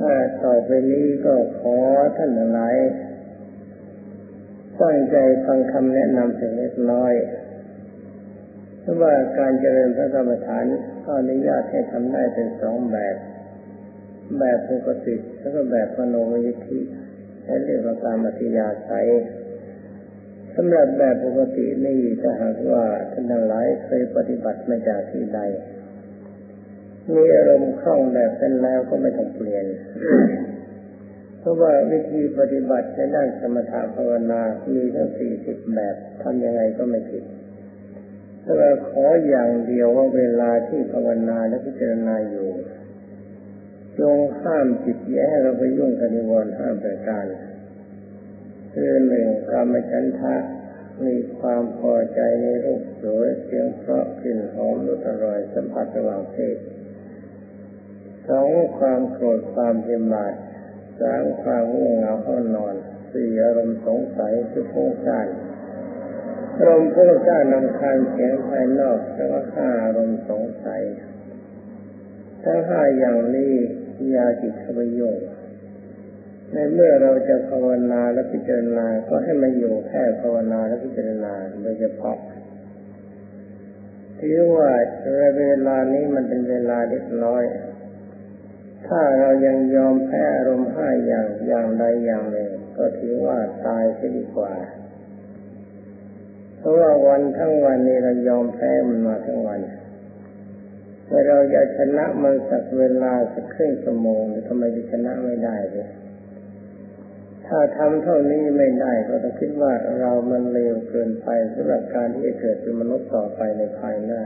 ถ้าต่อไปนี้ก็ขอท่านหลายตั้งใจฟังคำแนะนำเพียงเล็กน้อยเพราะว่าการเจริญพระกรรมฐานก็อนุญาตให้ทำได้เป็นสองแบบ แบบปกติแล้วก็แบบมโนวิธีและเรียกว่าการมัธยาศัยสำหรับแบบปกตินี่ถ้าหากว่าท่านทั้งหลายเคยปฏิบัติมาจากที่ใด มีอารมณ์คล่องแบบเป็นแล้วก็ไม่ต้องเปลี่ยน เพราะว่าวิธีปฏิบัติในด้านสมถะภาวนา มีทั้งสี่สิบแบบทำยังไงก็ไม่ผิดแต่าขออย่างเดียวว่าเวลาที่ภาวนาและพิจารณาอยู่ จงห้ามจิตแย่เราไปยุ่งกับนิวรณ์ห้ามประการคือหนึ่งกรรมฉันทะมีความพอใจในรูปสวยเสียงเพราะกลิ่นหอมรสอร่อยสัมผัสระหว่างเพศ สองความโกรธความเพียบาทสามความง่วงเหงาห้อนอนสี่อารมณ์สงสัยคือฟุ้งซ่านอารมณ์ฟุ้งซ่านนำคาญเสียงภายนอกแล้วก็ห้าอารมณ์สงสัยทั้งห้าอย่างนี้ยาจิตขบยุ่งในเมื่อเราจะภาวนาและพิจารณา ก็ให้มันอยู่แค่ภาวนาและพิจารณาโดยเฉพาะที่ว่าเวลานี้มันเป็นเวลาเล็กน้อย ถ้าเรายังยอมแพ้อารมณ์ห้าอย่างอย่างใดอย่างหนึ่ง ก็ถือว่าตายเสียดีกว่า เพราะว่าวันทั้งวันนี้เรายอมแพ้มันมาทั้งวันแต่เราจะชนะมันสักเวลาสักครึ่งชั่วโมงทำไมจะชนะไม่ได้เลยถ้าทำเท่านี้ไม่ได้ก็ต้องคิดว่าเรามันเลวเกินไปสำหรับการที่จะเกิดเป็นมนุษย์ต่อไปในภายหน้า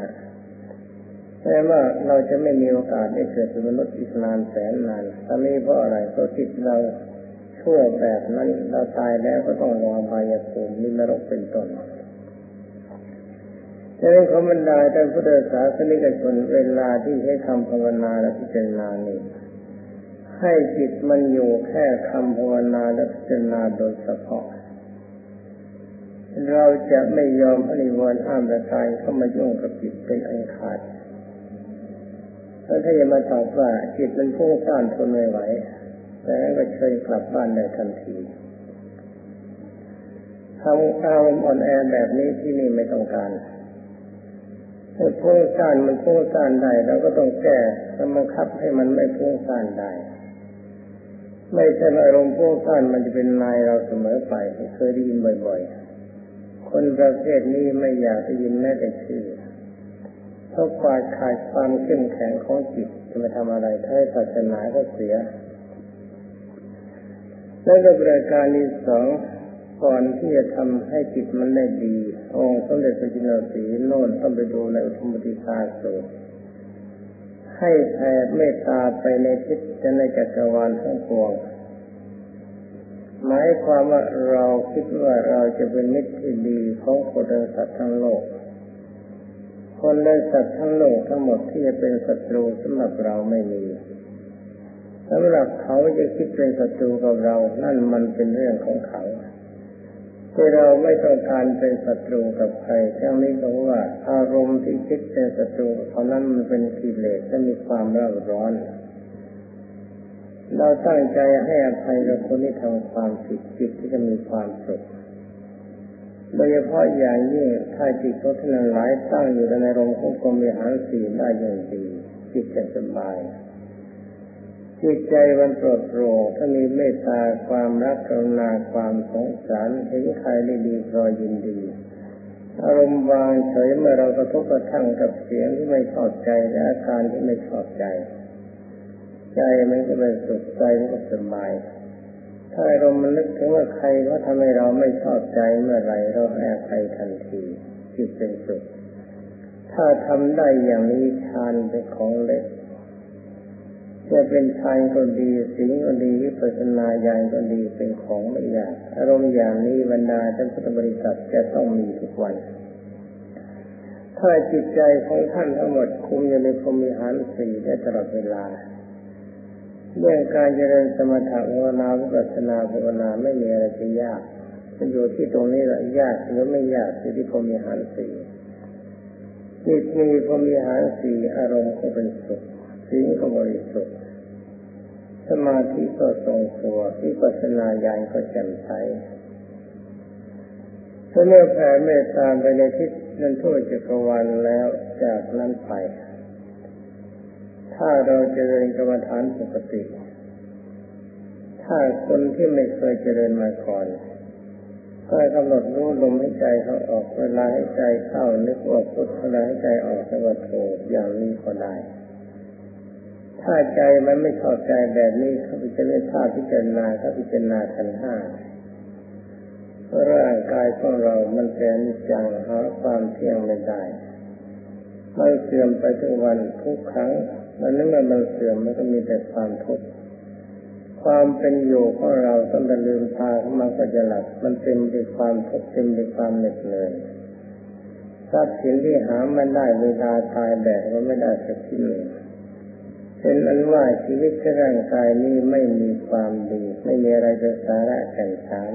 แต่ว่าเราจะไม่มีโอกาสได้เกิดเป็นมนุษย์อีกนานแสนนานตอนนี้เพราะอะไรเพราะจิตเราชั่วแบบนั้นเราตายแล้วก็ต้องรอบายภูมิมีนรกเป็นต้นดังนั้นขอบรรดาท่านพุทธศาสนิกชนเวลาที่ให้คำภาวนาและพิจารณานี้ให้จิตมันอยู่แค่คำภาวนาและพิจารณาโดยเฉพาะ เราจะไม่ยอมให้นิวรณ์ห้ามประการเข้ามายุ่งกับจิตเป็นอันขาด แล้วถ้าจะมาตอบว่าจิตมันพุ่งซ่านทนไม่ไหวแต่ก็เชิญกลับบ้านได้ทันทีทำอารมณ์อ่อนแอแบบนี้ที่นี่ไม่ต้องการถ้าพุ่งซ่านมันพุ่งซ่านได้เราก็ต้องแก้ต้องบังคับให้มันไม่พุ่งซ่านได้ ไม่ใช่อารมณ์พุ่งซ่านมันจะเป็นนายเราเสมอไปเคยได้ยินบ่อย ๆ คนประเภทนี้ไม่อยากได้ยินแม้แต่ชื่อ เพราะขาดขาดความเข้มแข็งของจิตจะมาทำอะไรถ้าศาสนาก็เสียแล้วก็ประการที่สองก่อนที่จะทำให้จิตมันได้ดี องค์สมเด็จพระจินสีโน่นต้องไปดูในอุทมติคาสูตรให้แผ่เมตตาไปในทิศจะในจักรวาลทั้งปวงหมายความว่าเราคิดว่าเราจะเป็นมิตรที่ดีของคนสัตว์ทั้งโลก คนและสัตว์ทั้งโลกทั้งหมดที่จะเป็นศัตรูสำหรับเราไม่มีสำหรับเขาจะคิดเป็นศัตรูกับเรา นั่นมันเป็นเรื่องของเขาที่เราไม่ต้องการเป็นศัตรูกับใครทั้งนี้เพราะว่า อารมณ์ที่คิดเป็นศัตรูเพราะนั้นมันเป็นกิเลสและมีความร้อนร้อน เราตั้งใจให้อภัยกับคนที่ทำความผิดจิตที่จะมีความสุข โดยเฉพาะอย่างยิ่งถ้าจิตเขาท่านหลายตั้งอยู่ในอารมณ์ของกรมีหารสีได้อย่างดี จิตจะสบาย จิตใจมันโปรดโปร่งถ้ามีเมตตาความรักกรุณาความสงสารเห็นใครได้ดีพอยินดี อารมณ์วางเฉยเมื่อเรากระทบกระทั่งกับเสียงที่ไม่ชอบใจและอาการที่ไม่ชอบใจ ใจมันก็เป็นสุขใจมันก็สบาย ถ้าอารมณ์มันนึกถึงว่าใครว่าทำให้เราไม่ชอบใจเมื่อไรเราให้อภัยทันทีจิตเป็นสุขถ้าทำได้อย่างนี้ฌานเป็นของเล็กจะเป็นชายก็ดีสิงก็ดีวิปัสนาญาณก็ดีเป็นของไม่ยากอารมณ์อย่างนี้บรรดาท่านพุทธบริษัทจะต้องมีทุกวัน ถ้าจิตใจของท่านทั้งหมดคุมอยู่ในพรมิหารสี่ได้ตลอดเวลา เรื่องการเจริญสมถะภาวนาวิปัสสนาภาวนาไม่มีอะไรที่ยากจะอยู่ที่ตรงนี้แหละยากหรือไม่ยากที่พรมิหารสี่จิตมีพรมิหารสี่อารมณ์ก็เป็นสุขสิ่งก็บริสุทธิ์สมาธิก็ทรงตัววิปัสสนาญาณก็แจ่มใสเมื่อแผ่เมตตาไปในทิศนั้นทั่วจักรวาลแล้วจากนั้นไป ถ้าเราเจริญกรรมฐานปกติ ถ้าคนที่ไม่เคยเจริญมาก่อนก็กำหนดรู้ลมหายใจเขาออกเวลาหายใจเข้านึกว่าพุทธเวลาหายใจออกนึกว่าโทอย่างนี้ก็ได้ ถ้าใจมันไม่เข้าใจแบบนี้เขาพิจารณาท่าพิจารณาเขาพิจารณาขันห้าร่างกายของเรามันเป็นจังหาความเที่ยงไม่ได้มันเสื่อมไปทุกวันทุกครั้ง มันนึกว่มันเสื่อมมันก็มีแต่ความทุกข์ความเป็นอยู่ของเราตั้งแต่ลืมตาขึ้นมาก็จะหลับมันเต็มด้วยความทุกข์เต็มด้วยความเหน็ดเหนื่อยทรัพย์สินที่หาไม่ได้เวลาตายแบบก็ไม่ได้สักทีหนึ่งเป็นอันว่าชีวิตร่างกายนี้ไม่มีความดี ไม่มีอะไรจะสาระแก่นสาร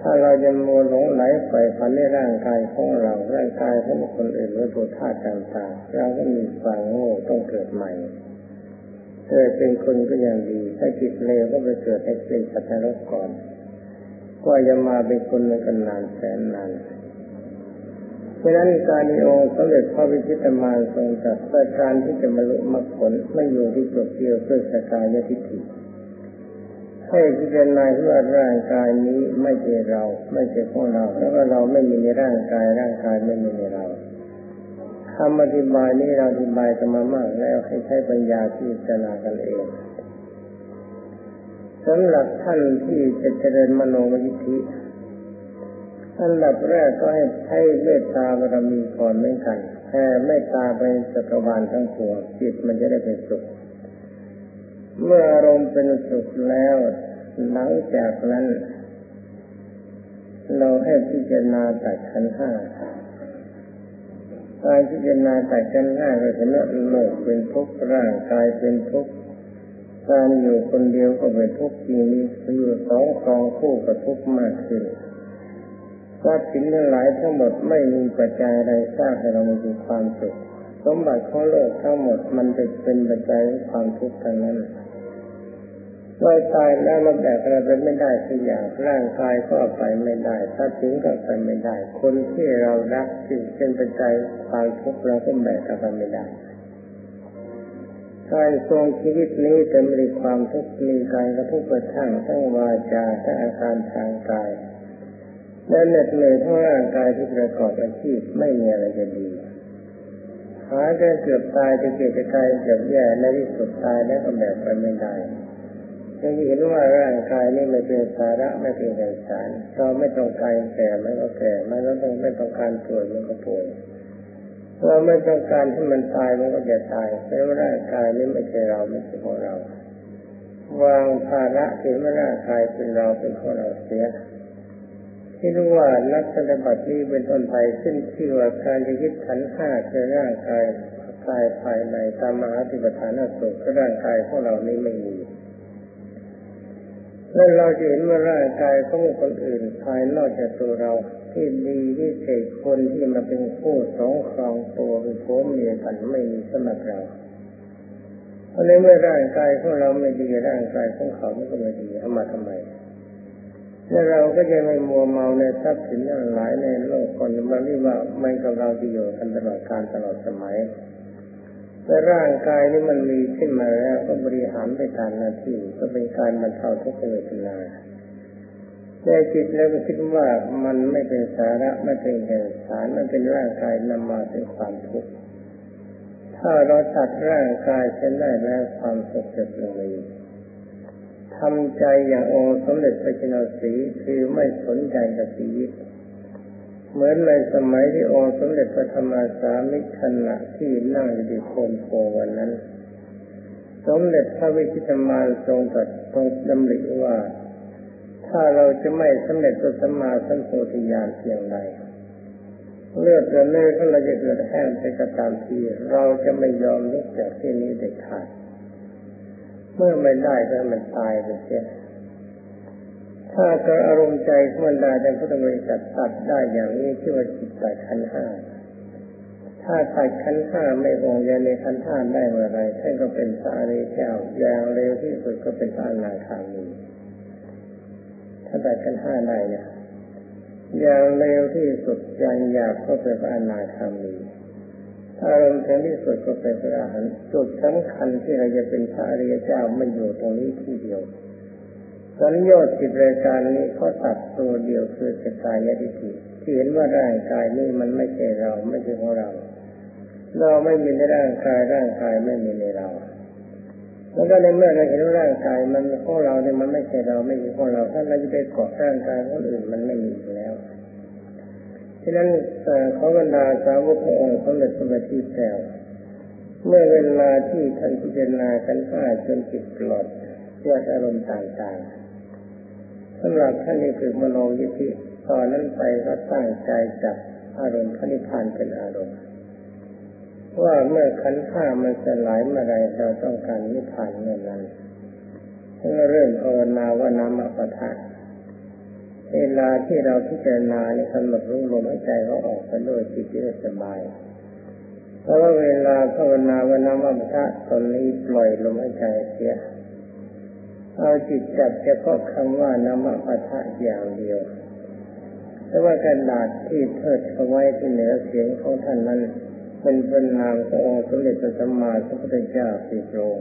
ถ้าเราจะมัวหลงไหลไปฝันในร่างกายของเราร่างกายของคนอื่นหรือตัวธาตุต่างๆเราก็มีความโง่ต้องเกิดใหม่เกิดเป็นคนก็ยังดี ถ้าจิตเลวก็ไปเกิดให้เป็นสัตว์นรกก่อน ก็จะมาเป็นคนในกันนานแสนนานเพราะนั้นการนิองค์สมเด็จพระวิชิตมารทรงจัดประการที่จะมาลุมรรคผลไม่อยู่ที่จุดเดียวเพื่อสกายทิฏฐิ ให้พิจารณาว่าร่างกายนี้ไม่ใช่เรา ไม่ใช่ของเรา แล้วก็เราไม่มีในร่างกาย ร่างกายไม่มีในเราคำอธิบายนี้เราอธิบายกันมามากแล้วให้ใช้ปัญญาพิจารณากันเองสำหรับท่านที่จะเจริญมโนวิธิอันดับแรกก็ให้ใช้เมตตาบารมีก่อนเหมือนกันแผ่เมตตาไปจักรวาลทั้งปวงจิตมันจะได้เป็นสุข เมื่ออารมณ์เป็นสุขแล้ว หลังจากนั้น เราให้พิจารณาตัดขันห้าการพิจารณาตัดขันห้าก็เห็นว่าโลกเป็นทุกข์ร่างกายเป็นทุกข์การอยู่คนเดียวก็เป็นทุกข์ทีนี้อยู่สองกองคู่กับทุกข์มากขึ้นทรัพย์สินทั้งหลายทั้งหมดไม่มีปัจจัยใดสร้างให้เรามีความสุข สมบัติของโลกทั้งหมดมันจะเป็นปัจจัยของความทุกข์ทั้งนั้นว่าตายแล้วเราแบกอะไรไปไม่ได้ทุกอย่างร่างกายก็ไปไม่ได้ทรัพย์สินก็ไปไม่ได้ คนที่เรารักที่เป็นปัจจัยความทุกข์เราก็แบกไปไม่ได้การทรงชีวิตนี้จะมีความทุกข์มีการกระทุกกระทั่งทั้งวาจาทั้งอาการทางกายและเหน็ดเหนื่อยทั้งร่างกายที่ประกอบอาชีพไม่มีอะไรจะดี หาจะเกือบตายจะเกิดจะตายเกือบแย่ในที่สุดตายแล้วก็แบบไปไม่ได้จะเห็นว่าร่างกายนี้ไม่เป็นสาระไม่เป็นไรสารเราไม่ต้องการแก่ไม่ก็แก่ไม่ต้องไม่ต้องการป่วยมันก็ป่วยเราไม่ต้องการที่มันตายมันก็จะตายเพราะร่างกายนี้ไม่ใช่เราไม่ใช่ของเรา วางภาระเห็นว่าร่างกายเป็นเราเป็นของเราเสีย ที่รู้ว่านักปฏิบัตินี้เป็นต้นไปซึ่งที่ว่าการจะยึดขันห้าคือร่างกายกายภายในตามมหาติปฐานสุขร่างกายของเรานี้ไม่มีแล้วเราจะเห็นว่าร่างกายของคนอื่นภายนอกจากตัวเราที่ดีที่เศษคนที่มาเป็นคู่สองครองตัวเป็นโคมเมียกันไม่มีสมัครเราเพราะในเมื่อร่างกายของเราไม่ดีร่างกายของเขาก็ไม่ดีเอามาทำไม แล้วเราก็จะไม่มัวเมาในทรัพย์สินทั้งหลายในโลกคนมาเรียกว่ามันกับเราที่อยู่กันตลอดการตลอดสมัยแต่ร่างกายนี้มันมีขึ้นมาแล้วก็บริหารไปตามหน้าที่ก็เป็นการบรรเทาทุกข์เวทนาแต่จิตแล้วก็คิดว่ามันไม่เป็นสาระไม่เป็นแก่สารมันเป็นร่างกายนำมาเป็นความทุกข์ถ้าเราตัดร่างกายเช่นได้แล้วความสุขจะเป็นเลย ทำใจอย่างองค์สมเด็จพระจินสีคือไม่สนใจกับชีวิต เหมือนในสมัยที่องค์สมเด็จพระธรรมสามิขณะที่นั่งอยู่ที่โคนโพวันนั้น สมเด็จพระวิชิตมารทรงตรัสทรงดำริว่า ถ้าเราจะไม่สำเร็จตัวสมาสัมโพธิญาณเพียงใดเลือดเนื้อของเราจะเกิดแห้งไปกระตามที เราจะไม่ยอมลุกจากที่นี้เด็ดขาด เมื่อไม่ได้ก็มันตายไปเสียถ้าเกิดอารมณ์ใจขมันได้ในพุทธบริษัทตัดได้อย่างนี้ชื่อว่าจิตใจขันห้าถ้าตัดขันห้าไม่วงใยในขันห้าได้เมื่อไรท่านก็เป็นพระอริยเจ้าอย่างเร็วที่สุดก็เป็นพระอนาคามีถ้าตัดขันห้าได้เนี่ยอย่างเร็วที่สุดอย่างหยาบก็เป็นพระอนาคามี อารมณ์ถึงที่สุดก็เป็นพระอรหันต์จุดสำคัญที่เราจะเป็นพระอริยเจ้าไม่อยู่ตรงนี้ที่เดียวสัญญาสิบรายการนี้เขาตัดตัวเดียวคือสกายทิฏฐิที่เห็นว่าร่างกายนี้มันไม่ใช่เราไม่ใช่ของเรา เราไม่มีในร่างกายร่างกายไม่มีในเราแล้วก็ในเมื่อเราเห็นว่าร่างกายมันของเราเนี่ยมันไม่ใช่เราไม่ใช่ของเราถ้าเราจะไปเกาะร่างกายคนอื่นมันไม่มีแล้ว ฉะนั้นเขาบรรดาสาวกขององค์สมเด็จพระบัณฑิแก้วเมื่อเวลาที่ท่านพิจารณากันห้าจนจิตปลอดเกิดอารมณ์ต่างๆสำหรับท่านนี้คือมโนยิธิตอนนั้นไปก็ตั้งใจจับอารมณ์พระนิพพานเป็นอารมณ์ว่าเมื่อขันธ์้ามันสลายเมื่อไรเราต้องการนิพพานเมื่อนั้นท่านเริ่มภาวนาว่านามปะทะ เวลาที่เราพิจารณานี่กำหนดรู้ลมหายใจเขาออกไปด้วยจิตที่สบายเพราะว่าเวลาภาวนาว่านามาปะทะตอนนี้ปล่อยลมหายใจเสียเอาจิตจับเฉพาะคำว่านามาปะทะอย่างเดียวแต่ว่ากระดาษที่เทิดเอาไว้ที่เหนือเสียงของท่านนั้นเป็นเป็นนามขององค์สมเด็จพระสัมมาสัมพุทธเจ้าสีโปรง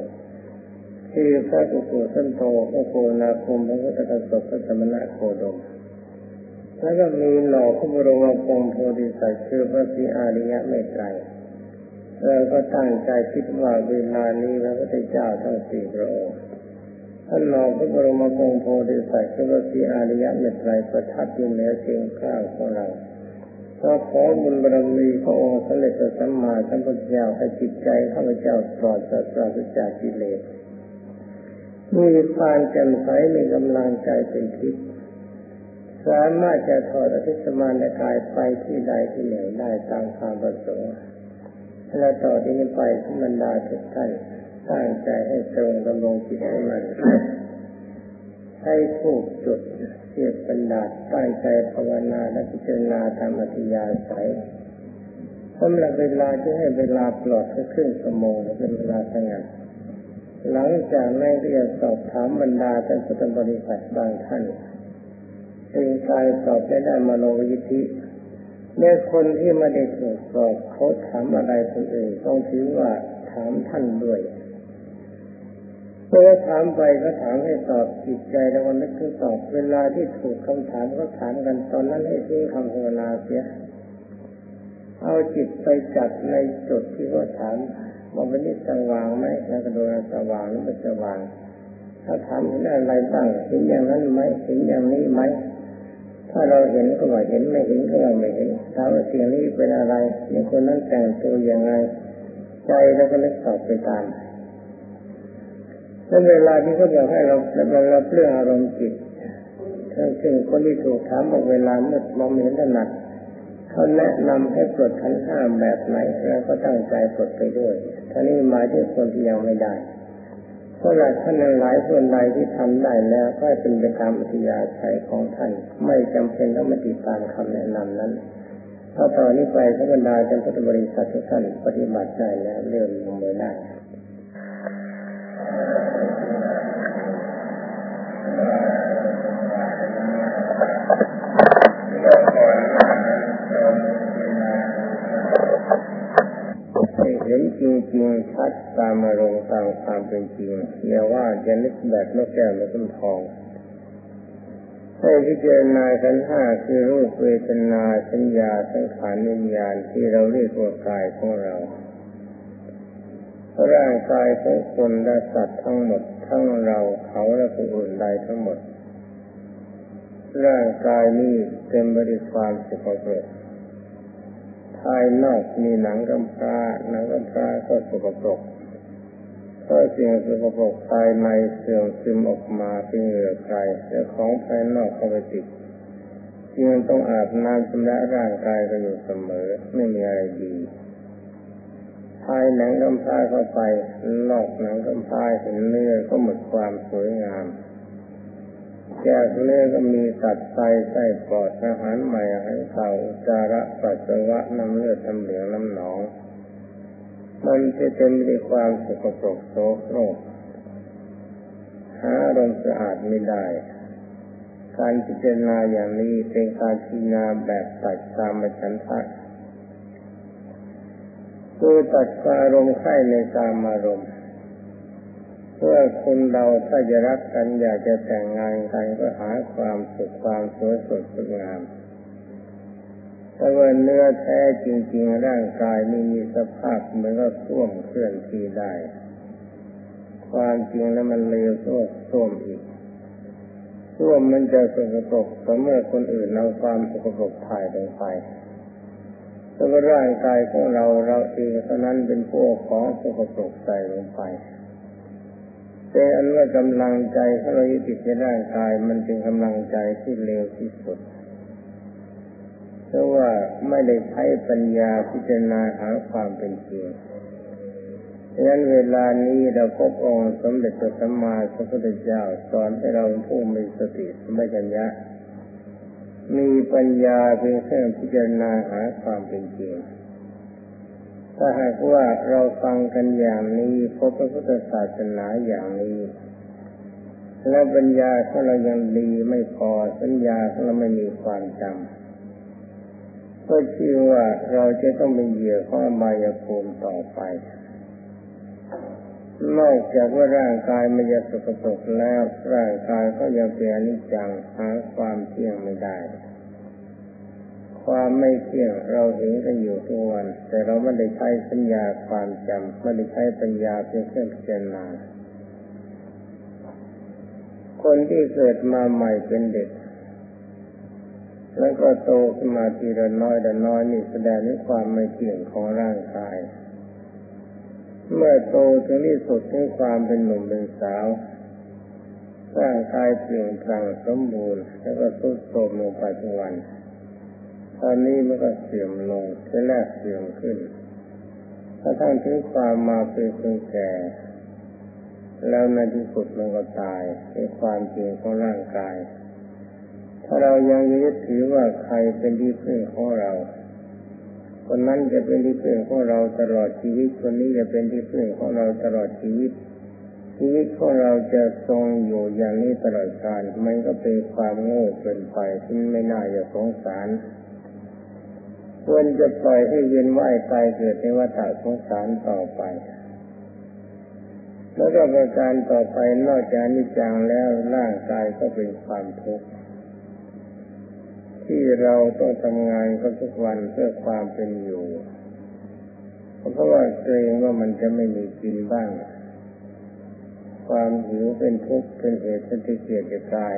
คือพระกุกุสันโตพระโกนาคมพระพุทธกสพระสมณะโคดม แล้วก็มีหล่อพระบรมคงโพธิสัตว์คือพระสีอาริยะไม่ไกลเราก็ตั้งใจคิดว่าเวลานี้พระพุทธเจ้าทั้งสี่พระองค์ท่านรอพระบรมคงโพธิสัตว์คือพระสีอาริยะไม่ไกลประทับอยู่เหนือเสียงข้าวของเราก็ขอบุญบารมีพระองค์สำเร็จสัมมาสัมพุทธเจ้าให้จิตใจข้าพเจ้าปลอดจากปราศจากกิเลสมีความแจ่มใสมีกำลังใจเป็นทิพย์ สามารถจะถอดอภิสมานกายไปที่ใดที่หนึ่งได้ตามความประสงค์และต่อที่นี้ไปทุบรรดาทุกท่านตั้งใจให้ตรงดำรงจิตให้มันให้ถูกจุดเสียบบรรดาตั้งใจภาวนาและพิจารณาธรรมทิยาใสสำหรับเวลาที่ให้เวลาปลอดแค่ครึ่งชั่วโมงเป็นเวลาสงัดหลังจากนั้นก็จะสอบถามบรรดาท่านพุทธบริษัทบางท่าน เป็นการสอบไม่ได้มโนวิธิเมื่อคนที่ไม่ได้ถูกสอบเขาถามอะไรคนอื่นต้องถือว่าถามท่านด้วยเมื่อถามไปก็ถามให้ตอบจิตใจแล้วก็นึกถึงตอบเวลาที่ถูกคำถามก็ถามกันตอนนั้นให้ทิ้งคำภาวนาเสียเอาจิตไปจับในจุดที่เขาถามว่าวันนี้สว่างไหมแล้วก็ดูสว่างหรือไม่สว่างถ้าถามเห็นอะไรบ้างเห็นอย่างนั้นไหมเห็นอย่างนี้ไหม ถ้าเราเห็นก็ว่าเห็นไม่เห็นก็ว่าไม่เห็นถามว่าสิ่งนี้เป็นอะไรในคนนั้นแต่งตัวอย่างไรใจเราก็เลยตอบไปตามแล้วเวลาที่เขาอยากให้เราเราเราเปลื่องอารมณ์จิตถ้าซึ่งคนที่ถูกถามบอกเวลาเมื่อมองเห็นถนัดเขาแนะนำให้ปลดขันห้าแบบไหนแล้วก็ตั้งใจปลดไปด้วยท่านี้หมายถึงคนที่ยังไม่ได้ เพราะหลายท่านหลายคนใดที่ทำได้แล้วก็เป็นไปตามอัธยาศัยของท่าน ไม่จำเป็นต้องมาติดตามคำแนะนำนั้นถ้าตอนนี้ไปพระบรรดาจนพุทบริษัททุกท่านปฏิบัติได้แล้วเริ่มลงมือได้เห็นจริงๆชัด ตามอารมณ์ตามความเป็นจริงอย่าว่าจะนึกแบบนกแก้วนกขุนทองให้พิจารณาขันห้าคือรูปเวทนาสัญญาสังขารวิญญาณที่เราเรียกว่ากายของเรา ร่างกายของคนและสัตว์ทั้งหมด ทั้งเราเขาและผู้อื่นใดทั้งหมด ร่างกายนี้เต็มไปด้วยความสกปรกภายนอกมีหนังกำพร้าหนังกำพร้าก็สกปรก ก็สิ่งสกปรกภายในเสื่อมซึมออกมาเป็นเหงื่อใครและของภายนอกเข้าไปติดจึงต้องอาบน้ำชำระร่างกายกันอยู่เสมอไม่มีอะไรดีภายหนังกำพร้าเข้าไปนอกหนังกำพร้าเห็นเนื้อก็หมดความสวยงามจากเนื้อก็มีตัดไตไส้ปอดอาหารใหม่อาหารเก่าจาระปัสสาวะน้ำเลือดน้ำเหลืองน้ำหนอง มันจะเต็มด้วยความสกปรกโสโครกหาลมสะอาดไม่ได้ การพิจารณาอย่างนี้เป็นการพิจารณาแบบตัดตามฉันทะคือตัดอารมณ์ไข่ในตามอารมณ์เพื่อคนเราถ้าจะรักกันอยากจะแต่งงานกันก็หาความสุขความสวยสดสดงาม แต่ว่าเนื้อแท้จริง ๆ ร่างกายนี่มีสภาพเหมือนกับส้วมเคลื่อนที่ได้ ความจริงแล้วมันเลวโซ่ส้วมอีกส้วมมันจะสกปรกต่เมื่อคนอื่นเอาความสกปรกถ่ายลงไปแต่ว่าร่างกายของเราเราเองเท่านั้นเป็นผู้ของสกปรกใส่ลงไปแต่อันว่ากำลังใจของเรายึดติดในร่างกายมันเป็นกำลังใจที่เลวที่สุด เพราะว่าไม่ได้ใช้ปัญญาพิจารณาหาความเป็นจริงดังนั้นเวลานี้เราพบองค์สมเด็จพระสัมมาสัมพุทธเจ้าสอนให้เราผู้มีสติสมัชัญญะมีปัญญาเป็นเครื่องพิจารณาหาความเป็นจริง ถ้าหากว่าเราฟังกันอย่างนี้พบพระพุทธศาสนาอย่างนี้ แล้วปัญญาของเรายังดีไม่พอสัญญาของเราไม่มีความจำ ก็ชื่อว่าเราจะต้องเป็นเหยื่อของอบายาภูมิต่อไป นอกจากว่าร่างกายมันจะสกปรกแล้ว ร่างกายก็ยังเป็นอนิจจังหาความเที่ยงไม่ได้ ความไม่เที่ยงเราเห็นกันอยู่ทุกวัน แต่เราไม่ได้ใช้สัญญาความจำไม่ได้ใช้ปัญญาเป็นเครื่องพิจารณาคนที่เกิดมาใหม่เป็นเด็ก แล้วก็โตขึ้นมาทีละน้อยละน้อยนี่แสดงถึงความไม่เที่ยงของร่างกาย เมื่อโตถึงที่สุดถึงความเป็นหนุ่มเป็นสาวร่างกายเปลี่ยนแปลงสมบูรณ์แล้วก็ทุดโทรมลงไปทุกวัน ตอนนี้มันก็เสื่อมลงทีแรกเสื่อมขึ้นถ้าทั้งถึงความมาเป็นคนแก่ แล้วในที่สุดมันก็ตายในความจริงของร่างกาย ถ้าเรายังยึดถือว่าใครเป็นที่พึ่งของเรา คนนั้นจะเป็นที่พึ่งของเราตลอดชีวิต คนนี้จะเป็นที่พึ่งของเราตลอดชีวิต ชีวิตของเราจะทรงอยู่อย่างนี้ตลอดกาลมันก็เป็นความโง่เกินไปที่ไม่น่าจะสงสารควรจะปล่อยให้เวียนว่ายตายเกิดในวัฏสงสารต่อไป แล้วก็ประการต่อไปนอกจากนิจังแล้วร่างกายก็เป็นความทุกข์ ที่เราต้องทำงานก็ทุกวันเพื่อความเป็นอยู่เพราะว่าเกรงว่ามันจะไม่มีกินบ้าง ความหิวเป็นทุกข์เป็นเหตุที่เกียดจะตาย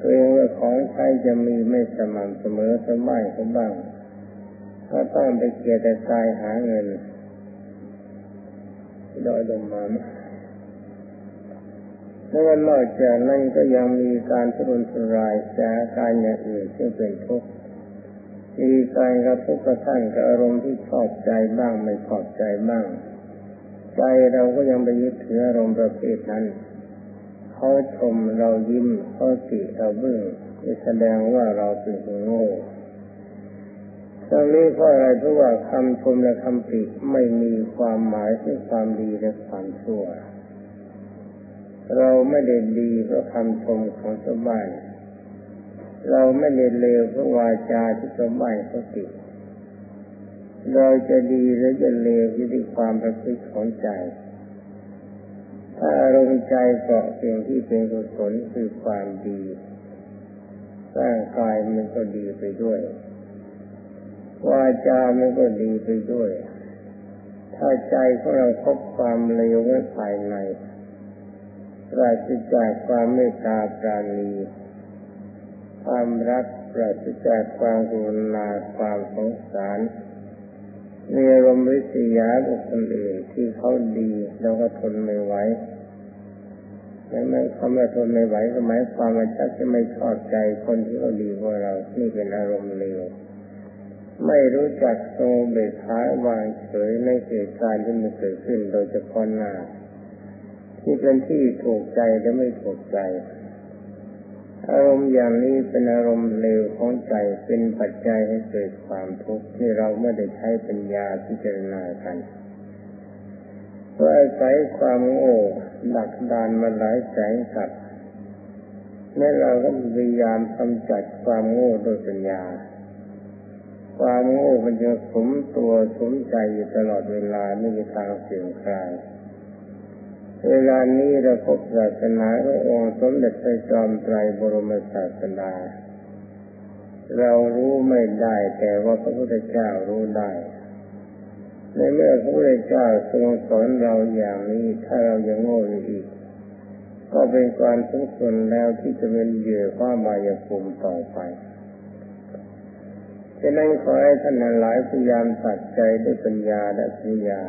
เกรงว่าของใช้จะมีไม่สม่ำเสมอสมัยเขาบ้าง ก็ต้องไปเกียรติกายหาเงินดอยลงมา แล้วก็นอกจากนั้นก็ยังมีการทุรนทุรายจากการอย่างอื่นซึ่งเป็นทุกข์มีการกระทบกระทั่งกับอารมณ์ที่ชอบใจบ้างไม่ชอบใจบ้าง ใจเราก็ยังไปยึดถืออารมณ์ประเภทนั้นเขาชมเรายิ้มเขาติเราเบื้องแสดงว่าเราเป็นคนโง่ตรงนี้เพราะอะไรเพราะว่าคำชมและคำติไม่มีความหมายถึงความดีและความชั่ว เราไม่ได้ดีเพราะคำชมของชาวบ้านเราไม่ได้เลวเพราะวาจาที่ชาวบ้านเขาติดเราจะดีหรือจะเลวอยู่ที่ความประพฤติของใจ ถ้าอารมณ์ใจเกาะสิ่งที่เป็นกุศลคือความดีร่างกายมันก็ดีไปด้วย วาจามันก็ดีไปด้วย ถ้าใจของเราพบความเลวไว้ภายใน ปราศจากความเมตตาปราณีความรักปราศจากความกรุณาความสงสารมีอารมณ์ริษยาบุคคลอื่นที่เขาดีเราก็ทนไม่ไหวแล้วไม่เขาไม่ทนไม่ไหวก็หมายความว่าชักจะไม่ชอบใจคนที่เขาดีกว่าเรานี่เป็นอารมณ์เลวไม่รู้จักทรงเบิกขาวางเฉยในเหตุการณ์ที่มันเกิดขึ้นโดยเฉพาะหน้า ที่เป็นที่ถูกใจและไม่ถูกใจ อารมณ์อย่างนี้เป็นอารมณ์เลวของใจเป็นปัจจัยให้เกิดความทุกข์ที่เราไม่ได้ใช้ปัญญาพิจารณากันเพราะอาศัยความโง่หลักดานมาหลายแสงกับนั่นเราก็พยายามกำจัดความโง่โดยปัญญา ความโง่มันจะสมตัวสมใจอยู่ตลอดเวลาไม่มีทางเสื่อมคลาย เวลานี้เราพบศาสนาขององค์สมเด็จพระจอมไตรบรมศาสดาเรารู้ไม่ได้แต่ว่าพระพุทธเจ้ารู้ได้ในเมื่อพระพุทธเจ้าทรงสอนเราอย่างนี้ถ้าเรายังโง่อยู่อีก ก็เป็นความสมควรแล้วที่จะเป็นเหยื่อข้ามายภูมิต่อไปฉะนั้นขอให้ท่านหลายพยายามตัดใจด้วยปัญญาและปัญญา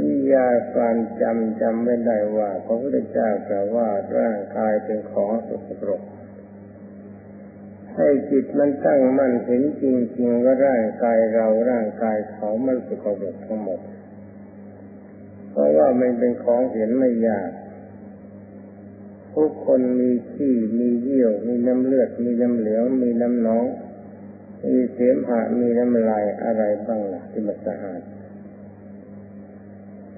ปัญญาการจำจำไม่ได้ว่าพระพุทธเจ้ากล่าวว่าร่างกายเป็นของสกปรกให้จิตมันตั้งมั่นเห็นจริงๆว่าร่างกายเราร่างกายเขามันสกปรกทั้งหมด เพราะว่ามันเป็นของเห็นไม่ยากทุกคนมีขี้มีเยี่ยว มีน้ำเลือด มีน้ำเหลวมีน้ำน้อง มีเสมหะมีน้ำลายอะไรบ้างล่ะที่มันสะอาด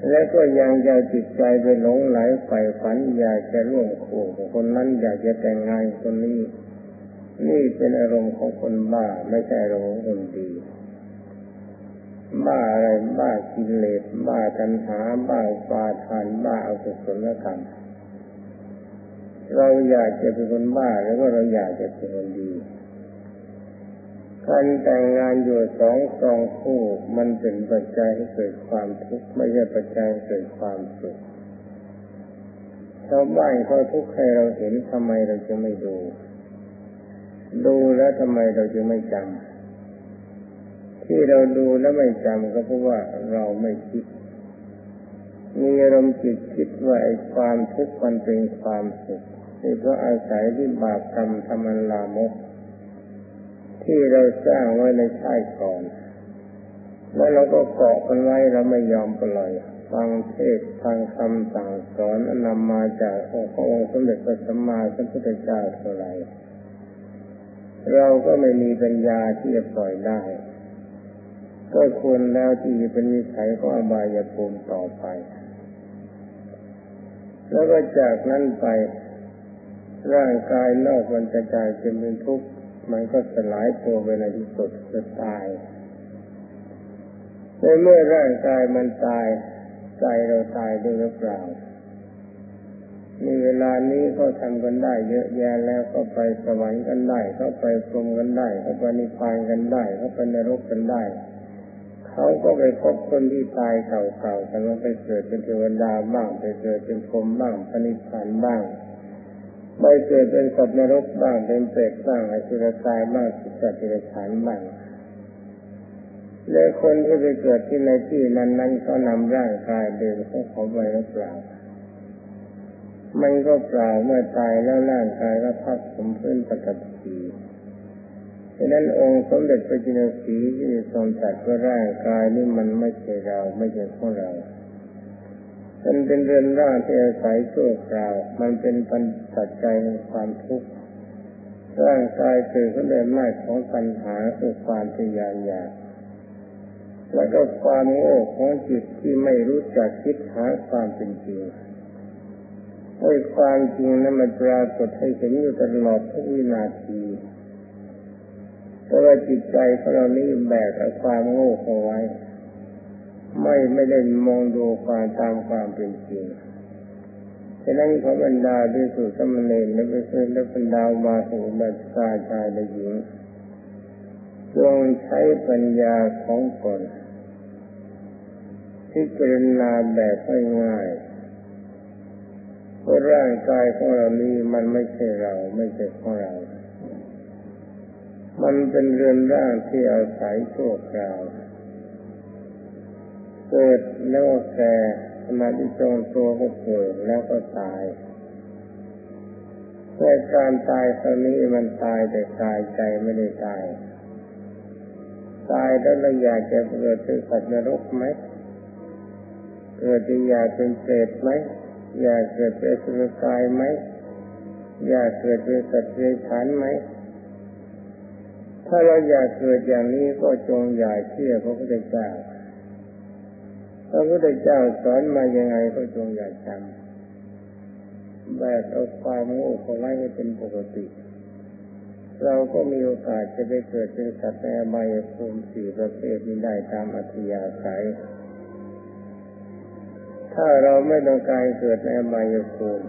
และก็ยังจะจิตใจไปหลงไหลใฝ่ฝันอยากจะร่วมคู่คนนั้นอยากจะแต่งงานคนนี้ นี่เป็นอารมณ์ของคนบ้าไม่ใช่อารมณ์ของคนดี บ้าอะไรบ้ากิเลสบ้าตัณหาบ้าปาทานบ้าอกุศลกรรมเราอยากจะเป็นคนบ้าแล้วก็เราอยากจะเป็นคนดี การแต่งงานอยู่สองสองคู่มันเป็นปัจจัยให้เกิดความทุกข์ไม่ใช่ปัจจัยเกิดความสุขชาวบ้านเขาทุกข์ให้เราเห็นทำไมเราจะไม่ดู ดูแล้วทำไมเราจะไม่จำที่เราดูแล้วไม่จำก็เพราะว่าเราไม่คิด มีอารมณ์จิตคิดว่าไอ้ความทุกข์มันเป็นความสุขนี่เพราะอาศัยที่บาปกรรมธรรมลามก ที่เราสร้างไว้ในชาติก่อน แล้วเราก็เกาะกันไว้เราไม่ยอมปล่อยฟังเทศฟังคำสั่งสอนนำมาจากองค์องค์สมเด็จพระสัมมาสัมพุทธเจ้าเท่าไรเราก็ไม่มีปัญญาที่จะปล่อยได้ ก็ควรแล้วที่เป็นวิสัยของอบายภูมิต่อไป แล้วก็จากนั้นไป ร่างกายนอกมันจะกลายเป็นทุกข์ มันก็สลายตัวไปในที่สุดจะตาย ในเมื่อร่างกายมันตาย ใจเราตายด้วยหรือเปล่ามีเวลานี้เขาทำกันได้ เยอะแยะแล้วก็ไปสวรรค์กันได้เขาไปพรมกันได้เขาไปนิพพานกันได้เขาไปนรกกันได้ เขาก็ไปพบคนที่ตายเก่าๆแต่ว่าไปเกิดเป็นเทวดาบ้าง ไปเกิดเป็นพรหมบ้างปณิพานบ้าง ไปเกิดเป็นสัตว์นรกบ้างเป็นเปรตบ้างอสุรกายบ้างสัตว์ที่ไรฉานบ้างและคนที่ไปเกิดที่ในที่นั้นนั้นเขานำร่างกายเดินของเขาไปหรือเปล่ามันก็เปล่าเมื่อตายแล้วร่างกายก็พักสมพื้นปกติดังนั้นองค์สมเด็จพระจินสีที่ทรงจัดว่าร่างกายนี่มันไม่ใช่เราไม่ใช่ของเรา มันเป็นเรือนร่างที่อาศัยชั่วคราว มันเป็นปัญจัใจในความทุกข์ร่างกายคือเขาเรียกไม้ของปัญหาคือความทยานอยากแล้วก็ความโง่ของจิตที่ไม่รู้จักคิดหาความเป็นจริงให้ความจริงนั้นมันปรากฏให้เห็นอยู่ตลอดทุกวินาทีเพราะว่าจิตใจของเรานี้แบกเอาความโง่เอาไว้ ไม่ไม่ได้มองดูความตามความเป็นจริงฉะนั้นขอบรรดาด้วยสุสมณีและไปเพื่อนและบรรดามาสุบัติชาชายและหญิงจงใช้ปัญญาของตนที่เจรณาแบบง่ายเพราะร่างกายของเรานี้มันไม่ใช่เราไม่ใช่ของเรา มันเป็นเรือนร่างที่อาศัยชั่วคราว เกิดแล้วก็แก่ขณะที่ทรงตัวก็เกิดแล้วก็ตายแต่การตายครั้งนี้มันตายแต่กายใจไม่ได้ตาย ตายแล้วเราอยากจะเกิดเป็นสัตว์นรกไหมเกิดจะอยากเป็นเปรตไหมอยากเกิดเป็นสุรกายไหมอยากเกิดเป็นสัตว์เดรัจฉานไหมถ้าเราอยากเกิดอย่างนี้ก็จงอย่าเชื่อพระพุทธเจ้า พระพุทธเจ้าสอนมายังไงก็จงอย่าจำแบบเอาความโง่ของไว้ให้เป็นปกติ เราก็มีโอกาสจะได้เกิดเป็นสัตว์ในอบภูมิสี่ประเภทนี้ได้ตามอัธยาศัย ถ้าเราไม่ต้องการเกิดในอบภูมิ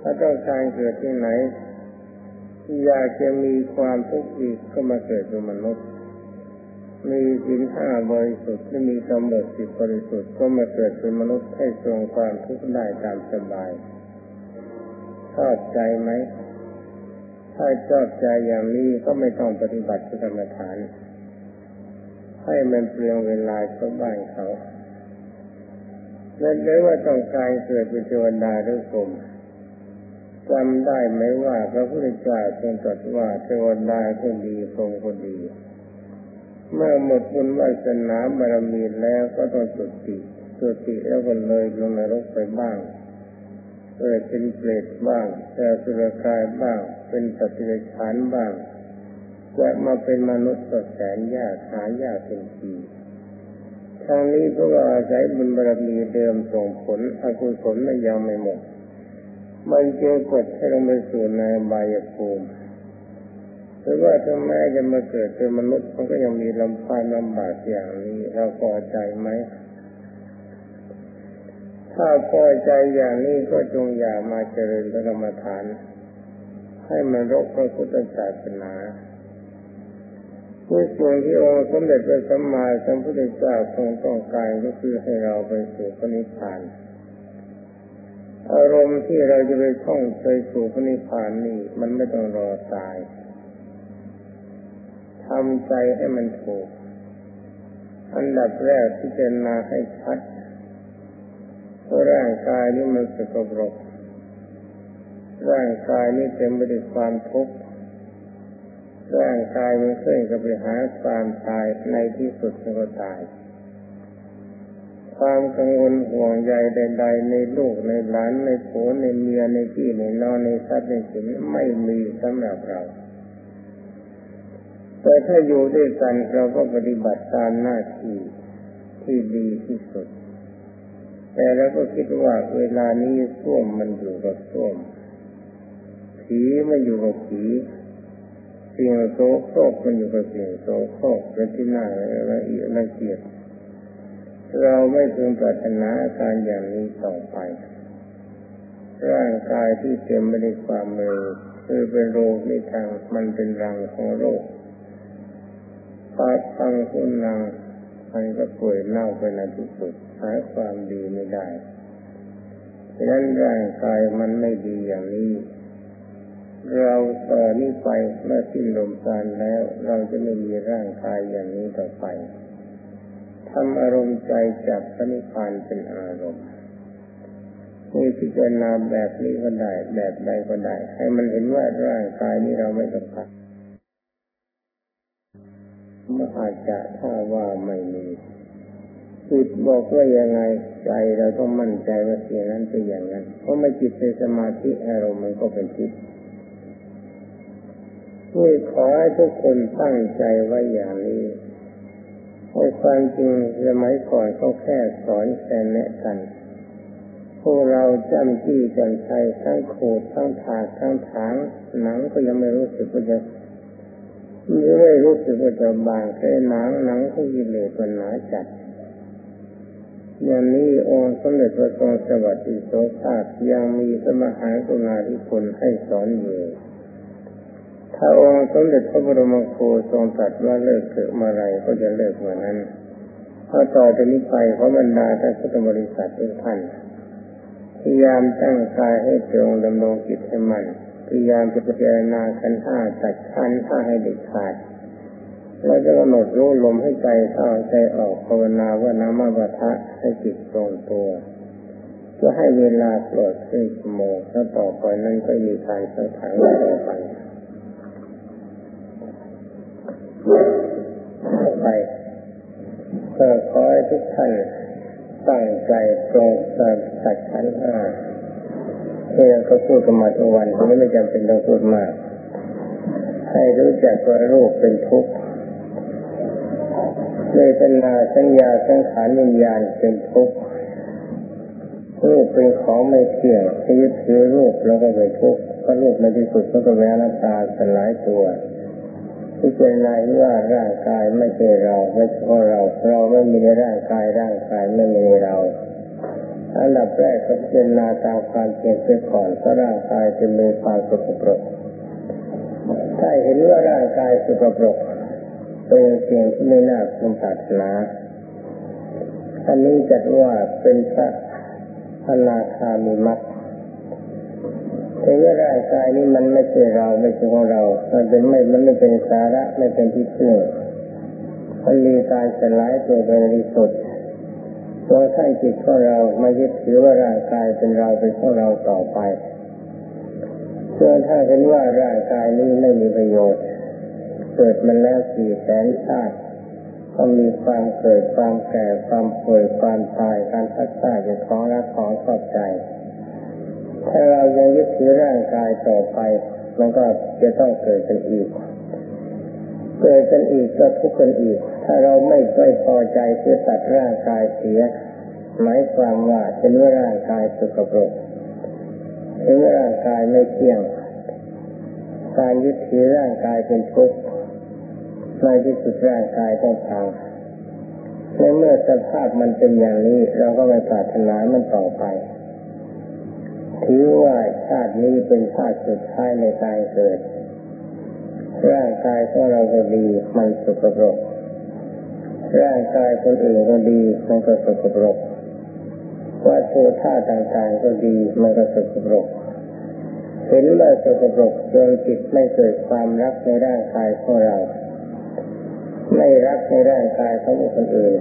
ถ้าต้องการเกิดที่ไหนอยากจะมีความทุกข์อีกก็มาเกิดเป็นมนุษย์ มีสินห้าบริสุทธิ์ไม่มีกำหนดสิบริสุทธิ์ก็มาเกิดเป็นมนุษย์ให้ทรงความทุกข์ได้ตามสบายชอบใจไหม ถ้าชอบใจอย่างนี้ก็ไม่ต้องปฏิบัติกรรมฐาน ให้มันเปลืองเวลาชาบ้านเขาและหรือว่าต้องการเกิดเป็นเทวดาหรือผมจำได้ไหมว่าพระพุทธเจ้าทรงตรัสว่าเทวดาก็ดีพรหมก็ดี เมื่อหมดบุญวาสนาบารมีแล้วก็ต้องสุติสุติแล้วก็เลยลงนรกไปบ้างเกิดเป็นเปรตบ้างเจอสุรกายบ้าง เป็นสัตว์เดรัจฉานบ้างจะมาเป็นมนุษย์ก็แสนยากหายากเป็นทีทางนี้เพราะว่าอาศัยบุญบารมีเดิมส่งผลอกุศลไม่ยังไม่หมด มันจึงกดให้ลงไปสู่ในบายภูมิ หรือว่าถ้าแม่จะมาเกิดเป็นมนุษย์มันก็ยังมีลำพานลำบากอย่างนี้ เราพอใจไหม ถ้าพอใจอย่างนี้ก็จงอย่ามาเจริญพระกรรมฐาน ให้มันรกพระพุทธศาสนาคือส่วนที่องค์สมเด็จพระสัมมาสัมพุทธเจ้าทรงต้องการก็คือให้เราไปสู่พระนิพพาน อารมณ์ที่เราจะไปท่องไปสู่พระนิพพานนี่มันไม่ต้องรอตาย ทำใจให้มันถูก อันดับแรกที่จะนาให้ชัดเพราะร่างกายนี้มันสกปรกร่างกายนี้เต็มไปด้วยความทุกข์ร่างกายมันเคลื่อนกับไปหาความตายในที่สุดก็ตาย ความกังวลห่วงใยใด ๆ ในลูกในหลานในผัวในเมียในพี่ในน้องในทรัพย์ในสินไม่มีสำหรับเรา แต่ถ้าอยู่ด้วยกันเราก็ปฏิบัติตามหน้าที่ที่ดีที่สุด แต่เราก็คิดว่าเวลานี้ส้วมมันอยู่กับส้วมผีมันอยู่กับผีเสียงโซโครกมันอยู่กับเสียงโซโครกเป็นที่น่าละเอียดละเอียดเราไม่พึงปรารถนาการอย่างนี้ต่อไป ร่างกายที่เต็มไปด้วยความเร็วคือเป็นโรคในทางมันเป็นรังของโรค ปาทังคุณนางมันก็ป่วยเน่าไปในที่สุดหาความดีไม่ได้ฉะนั้นร่างกายมันไม่ดีอย่างนี้ เราต่อนนี้ไปเมื่อสิ้นลมปราณแล้ว เราจะไม่มีร่างกายอย่างนี้ต่อไปทำอารมณ์ใจจับพระนิพพานเป็นอารมณ์มีพิจารณาแบบนี้ก็ได้ แบบใดก็ได้ ให้มันเห็นว่าร่างกายนี้เราไม่ต้องพั กมันอาจจะถ้าว่าไม่มีจิตบอกว่ายังไงใจเราต้องมั่นใจว่าเสียนั้นเป็นอย่างนั้นเพราะไม่จิตในสมาธิอารมณ์มันก็เป็นจิตด้วยขอให้ทุกคนตั้งใจไว้อย่างนี้ในความจริงสมัยก่อนเขาแค่สอนแค่แนะกันพวกเราจำจี้จำใจทั้งโขดทั้งถาดทั้งถางหนังก็ยังไม่รู้สึกว่าจะ ไม่รู้สึกว่าจะบางแค่หนังหนังของกิเลสมันหนาจัดอย่างนี้องค์สมเด็จพระทรงสวัสดิโสภาคยังมีสมหากรุณาธิคุณให้สอนอยู่ถ้าองค์สมเด็จพระบรมครูทรงตรัสว่าเลิกเกิดมาไรก็จะเลิกเมื่อนั้นพอต่อจากนี้ไปขอบรรดาท่านพุทธบริษัททุกท่านพยายามตั้งกายให้ตรงดำรงจิตให้มัน พยายามจะพิจารณาขันห้าตัดขันห้าให้เด็ดขาดเราจะกำหนดรู้ลมให้ใจเข้าใจออกภาวนาว่านามาวัฏะให้จิตตรงตัวจะให้เวลาปลดขึ้นชั่วโมงแล้วต่อไปนั้นก็มีการสังขารต่อไปไปก็ขอให้ทุกท่านตั้งใจตรงตามสัจขันห้า ที่อเราพูดกันมาทุกวันนี้ไม่จำเป็นต้องพูดมาก ให้รู้จักว่ารูปเป็นทุกข์เวทนาสัญญาสังขารวิญญาณเป็นทุกข์รูปเป็นของไม่เที่ยงยึดถือรูปแล้วก็เป็นทุกข์เพราะรูปในที่สุดก็เป็นอนัตตาสลายตัวพิจารณาว่าร่างกายไม่ใช่เราไม่ใช่เรา เราไม่มีในร่างกายร่างกายไม่มีในเรา อันดับแรกก็พิจารณาตามความเพียงเสียก่อนเพราะร่างกายจะมีความสกปรกถ้าเห็นว่าร่างกายสกปรกเป็นสิ่งที่ไม่น่าคุณปรารถนาอันนี้จัดว่าเป็นพระอนาคามีมัตแต่ว่าร่างกายนี้มันไม่ใช่เราไม่ใช่ของเรา มันเป็นไม่ มันไม่เป็นสาระไม่เป็นที่พึ่งมันมีการสลายตัวเป็นที่สุด ตัวท่านจิตของเราไม่ยึดถือว่าร่างกายเป็นเราเป็นของเราต่อไปเพื่อถ้าเห็นว่าร่างกายนี้ไม่มีประโยชน์ เกิดมันแล้วสี่แสนชาติก็มีความเกิดความแก่ความป่วยความตายการพัดพลาดจากของรักของชอบใจ ถ้าเรายังยึดถือร่างกายต่อไป มันก็จะต้องเกิดกันอีก เกิดกันอีกก็ทุกข์กันอีก ถ้าเราไม่ไม่พอใจที่ตัดร่างกายเสียหมายความว่าเป็นว่าร่างกายสุขภพเป็นว่าร่างกายไม่เที่ยง การยึดถือร่างกายเป็นทุกข์ในที่สุดร่างกายต้องพังในเมื่อสภาพมันเป็นอย่างนี้ เราก็ไม่ปรารถนามันต่อไป ถือว่าชาตินี้เป็นชาติสุดท้ายในการเกิด ร่างกายของเราก็ดี มันสกปรก ร่างกายคนอื่นก็ดี มันก็สกปรกวัตถุธาตุต่างๆก็ดี มันก็สกปรก เห็นว่าสกปรกจนจิตไม่เกิดความรักในร่างกายของเรา ไม่รักในร่างกายของคนอื่น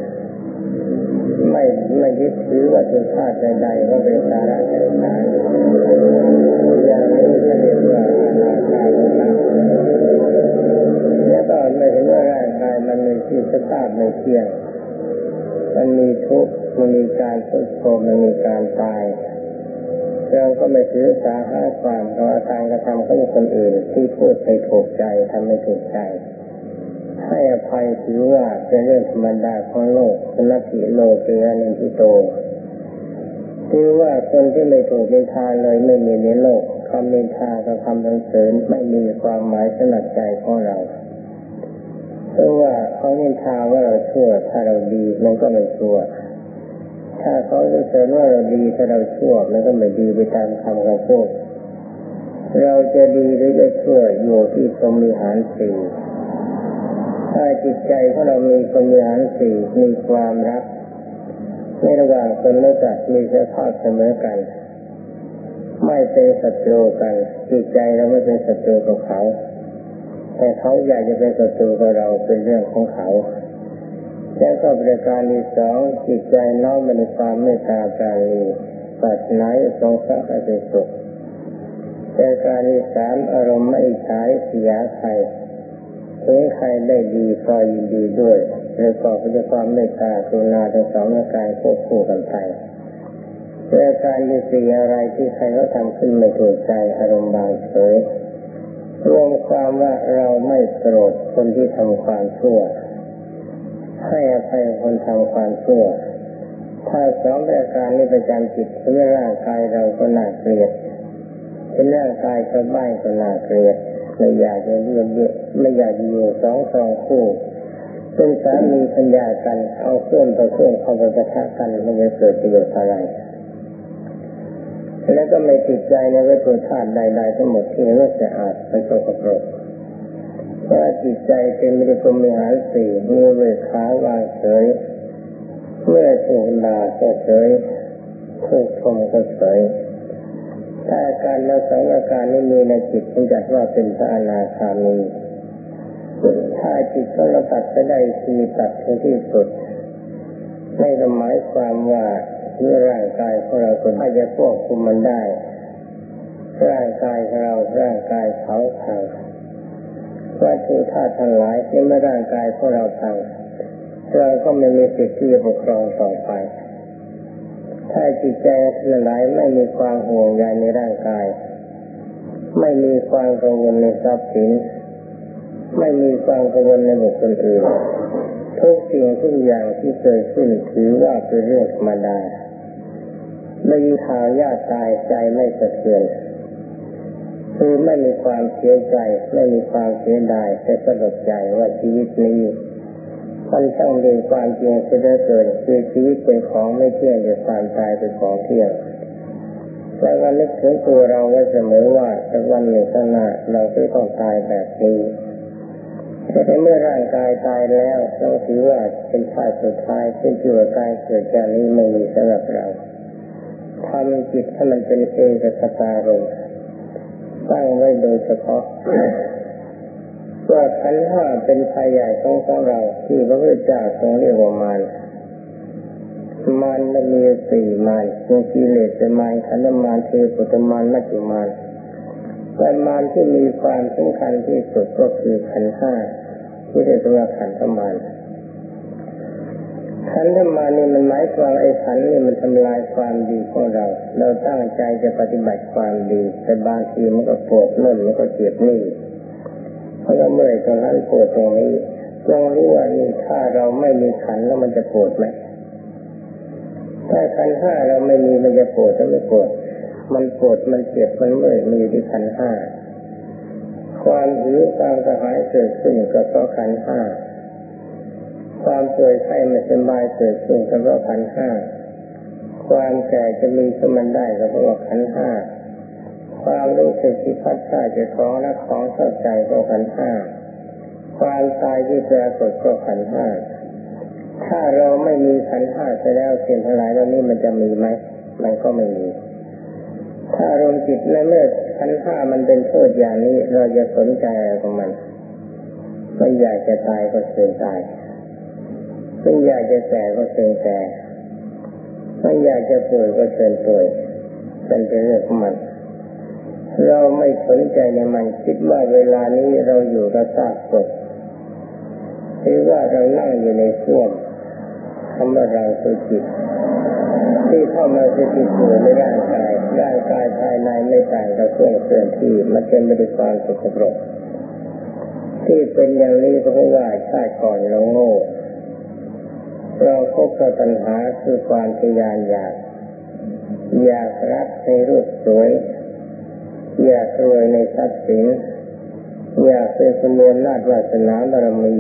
ไม่ไม่ยึดถือว่าเป็นธาตุใดๆว่าเป็นสาระต่างๆอย่างนี้จะเรียกว่า ร่างกายมันที่สภาพไม่เที่ยง มันมีทุกข์มันมีการทุกข์โทมมันมีการตายเราก็ไม่ถือสาหาความเพราะการกระทำของคนอื่น ที่พูดไปถูกใจทำไม่ถูกใจ ให้อภัยถือว่าเป็นเรื่องธรรมดาของโลกสนัติโลเกนิทิโตถือว่าคนที่ไม่ถูกนินทาเลยไม่มีในโลกคำนินทากับคำสรรเสริญไม่มีความหมายสนับใจของเรา เพราะว่าเขานินทาว่าเราชั่วถ้าเราดีมันก็ไม่ชั่ว ถ้าเขาเสริญว่าเราดีถ้าเราชั่วมันก็ไม่ดีไปตามคำเขาพูดเราจะดีหรือจะชั่วอยู่ที่สมิหารสี่ถ้าจิตใจของเรามีปัญญาสี่มีความรักในระหว่างคนรู้จักมีสภาพเสมอกัน ไม่เป็นศัตรูกันจิตใจเราไม่เป็นศัตรูกับเขา แต่เขาอยากจะเป็นศัตรูกับเราเป็นเรื่องของเขาแล้วก็บริการที่สองจิตใจน้อมมันความเมตตาการีปรารถนาทรงสร้างให้เป็นสุขแต่การที่สามอารมณ์ไม่ใช้เสียใครเห็นใครได้ดีก็ยินดีด้วยโดยก่อพระความเมตตากรุณาทั้งสองอาการควบคู่กันไปแต่การมีสิ่อะไรที่ใครก็ทำขึ้นไม่ถูกใจอารมณ์บางเฉย รวมความว่าเราไม่โกรธคนที่ทำความชั่ว ให้อภัยคนทำความชั่ว ถ้าสองประการนี้ประจำจิตเพื่อร่างกายเราก็น่าเกลียดเป็นร่างกายชาวบ้านก็น่าเกลียดไม่อยากจะเลือกเยอะไม่อยากอยู่สองสองคู่เป็นสามีพัญญากันเอาเครื่องต่อเครื่องเข้าไปประทะกันไม่จะเกิดประโยชน์อะไร แล้วก็ไม่ติดใจในวัตถุธาตุใดๆทั้งหมดที่ว่าจะอาจเป็นตัวกระโปรงเพราะจิตใจเป็นมิตรมีหายสี่มีเวขาวางเฉยเมื่อถูกด่าก็เฉยถูกชมก็เฉยถ้าอาการเราสองอาการนี้มีในจิตมันจัดว่าเป็นพระอนาคามีถ้าจิตของเราตัดไปได้คือตัดที่สุดไม่หมายความว่า เมื่อร่างกายของเราคนอาจจะควบคุมมันได้ ร่างกายของเราร่างกายเขาทางวัตถุธาตุทั้งหลายที่เมื่อร่างกายของเราทางเราก็ไม่มีสิทธิ์ที่จะปกครองต่อไป ถ้าจิตใจละลายไม่มีความห่วงใยในร่างกาย ไม่มีความกังวลในทรัพย์สิน ไม่มีความกังวลในบุคคลอื่นทุกสิ่งทุกอย่างที่เกิดขึ้นถือว่าเป็นเรื่องธรรมดา ไม่มีข่าวญาติตายใจไม่สะเทือนคือไม่มีความเสียใจ ไม่มีความเสียดายแต่สลดใจว่าชีวิตนี้มันต้องเรียนความจริงเสียเกินคือชีวิตเป็นของไม่เที่ยงแต่ความตายเป็นของเที่ยงแต่ก็นึกถึงตัวเราไว้เสมอว่าสักวันหนึ่งข้างหน้าเราจะต้องตายแบบนี้แต่เมื่อร่างกายตายแล้วเราถือว่าเป็นชาติสุดท้ายซึ่งที่ว่าการเกิดจากนี้ไม่มีสำหรับเรา ทำจิตให้มันเป็นเองกับสตารมตั้งไว้โดยเฉพาะว่าขันห้าเป็นภายใหญ่ของของเรา ที่พระพุทธเจ้าทรงเรียกว่ามารมารมันมีสี่มารคือกิเลสมารขันธ์มารเทปุตมารมัจจุมารแต่มารที่มีความสำคัญที่สุดก็คือขันห้าที่เรียกว่าขันธมาร ขันธมานี่มันหมายความไอ้ขันนี่มันทำลายความดีของเรา เราตั้งใจจะปฏิบัติความดี แต่บางทีมันก็ปวดน่นมันก็เจ็บนี่เพราะเราเมื่อยตรงนั้นปวดตรงนี้ลองรู้ว่านี่ถ้าเราไม่มีขันแล้วมันจะปวดไหมถ้าขันห้าเราไม่มีมันจะปวดหรือไม่ปวด มันปวดมันเจ็บมันเมื่อยมันอยู่ที่ขันห้าความหิวความกระหายเกิดขึ้นก็เพราะขันห้า ความป่วยไข้ไม่สบายเกิดขึ้นก็เพราะขันห้า ความแก่จะมีขึ้นมันได้ก็เพราะขันห้า ความรู้สึกที่พัดผ้าจะท้องและของเข้าใจก็ขันห้า ความตายที่ปรากฏก็ขันห้า ถ้าเราไม่มีขันห้าไปแล้วสิ่งทั้งหลายเหล่านี้มันจะมีไหม มันก็ไม่มี ถ้าอารมณ์จิตและเมื่อขันห้ามันเป็นโทษอย่างนี้ เราจะสนใจอะไรกับมันไม่อยากจะตายก็เชิญตาย ไม่อยากจะแก่ก็เชิญแก่ไม่อยากจะป่วยก็เชิญป่วยเป็นเรื่องของมัน เราไม่สนใจในมันคิดว่าเวลานี้เราอยู่กับซากศพหรือว่าเรานั่งอยู่ในส้วมทำว่าเราคือจิตที่เข้ามาสถิตอยู่ในร่างกาย ร่างกายภายในไม่ต่างกับเครื่องเคลื่อนที่มันเป็นบริการสกปรกที่เป็นอย่างนี้เพราะว่าชาติก่อนเราโง่ เราพบกับปัญหาคือความทยานอยาก อยากรักในรูปสวย อยากรวยในทรัพย์สิน อยากเป็นสมุนนาฏวาสนาบารมี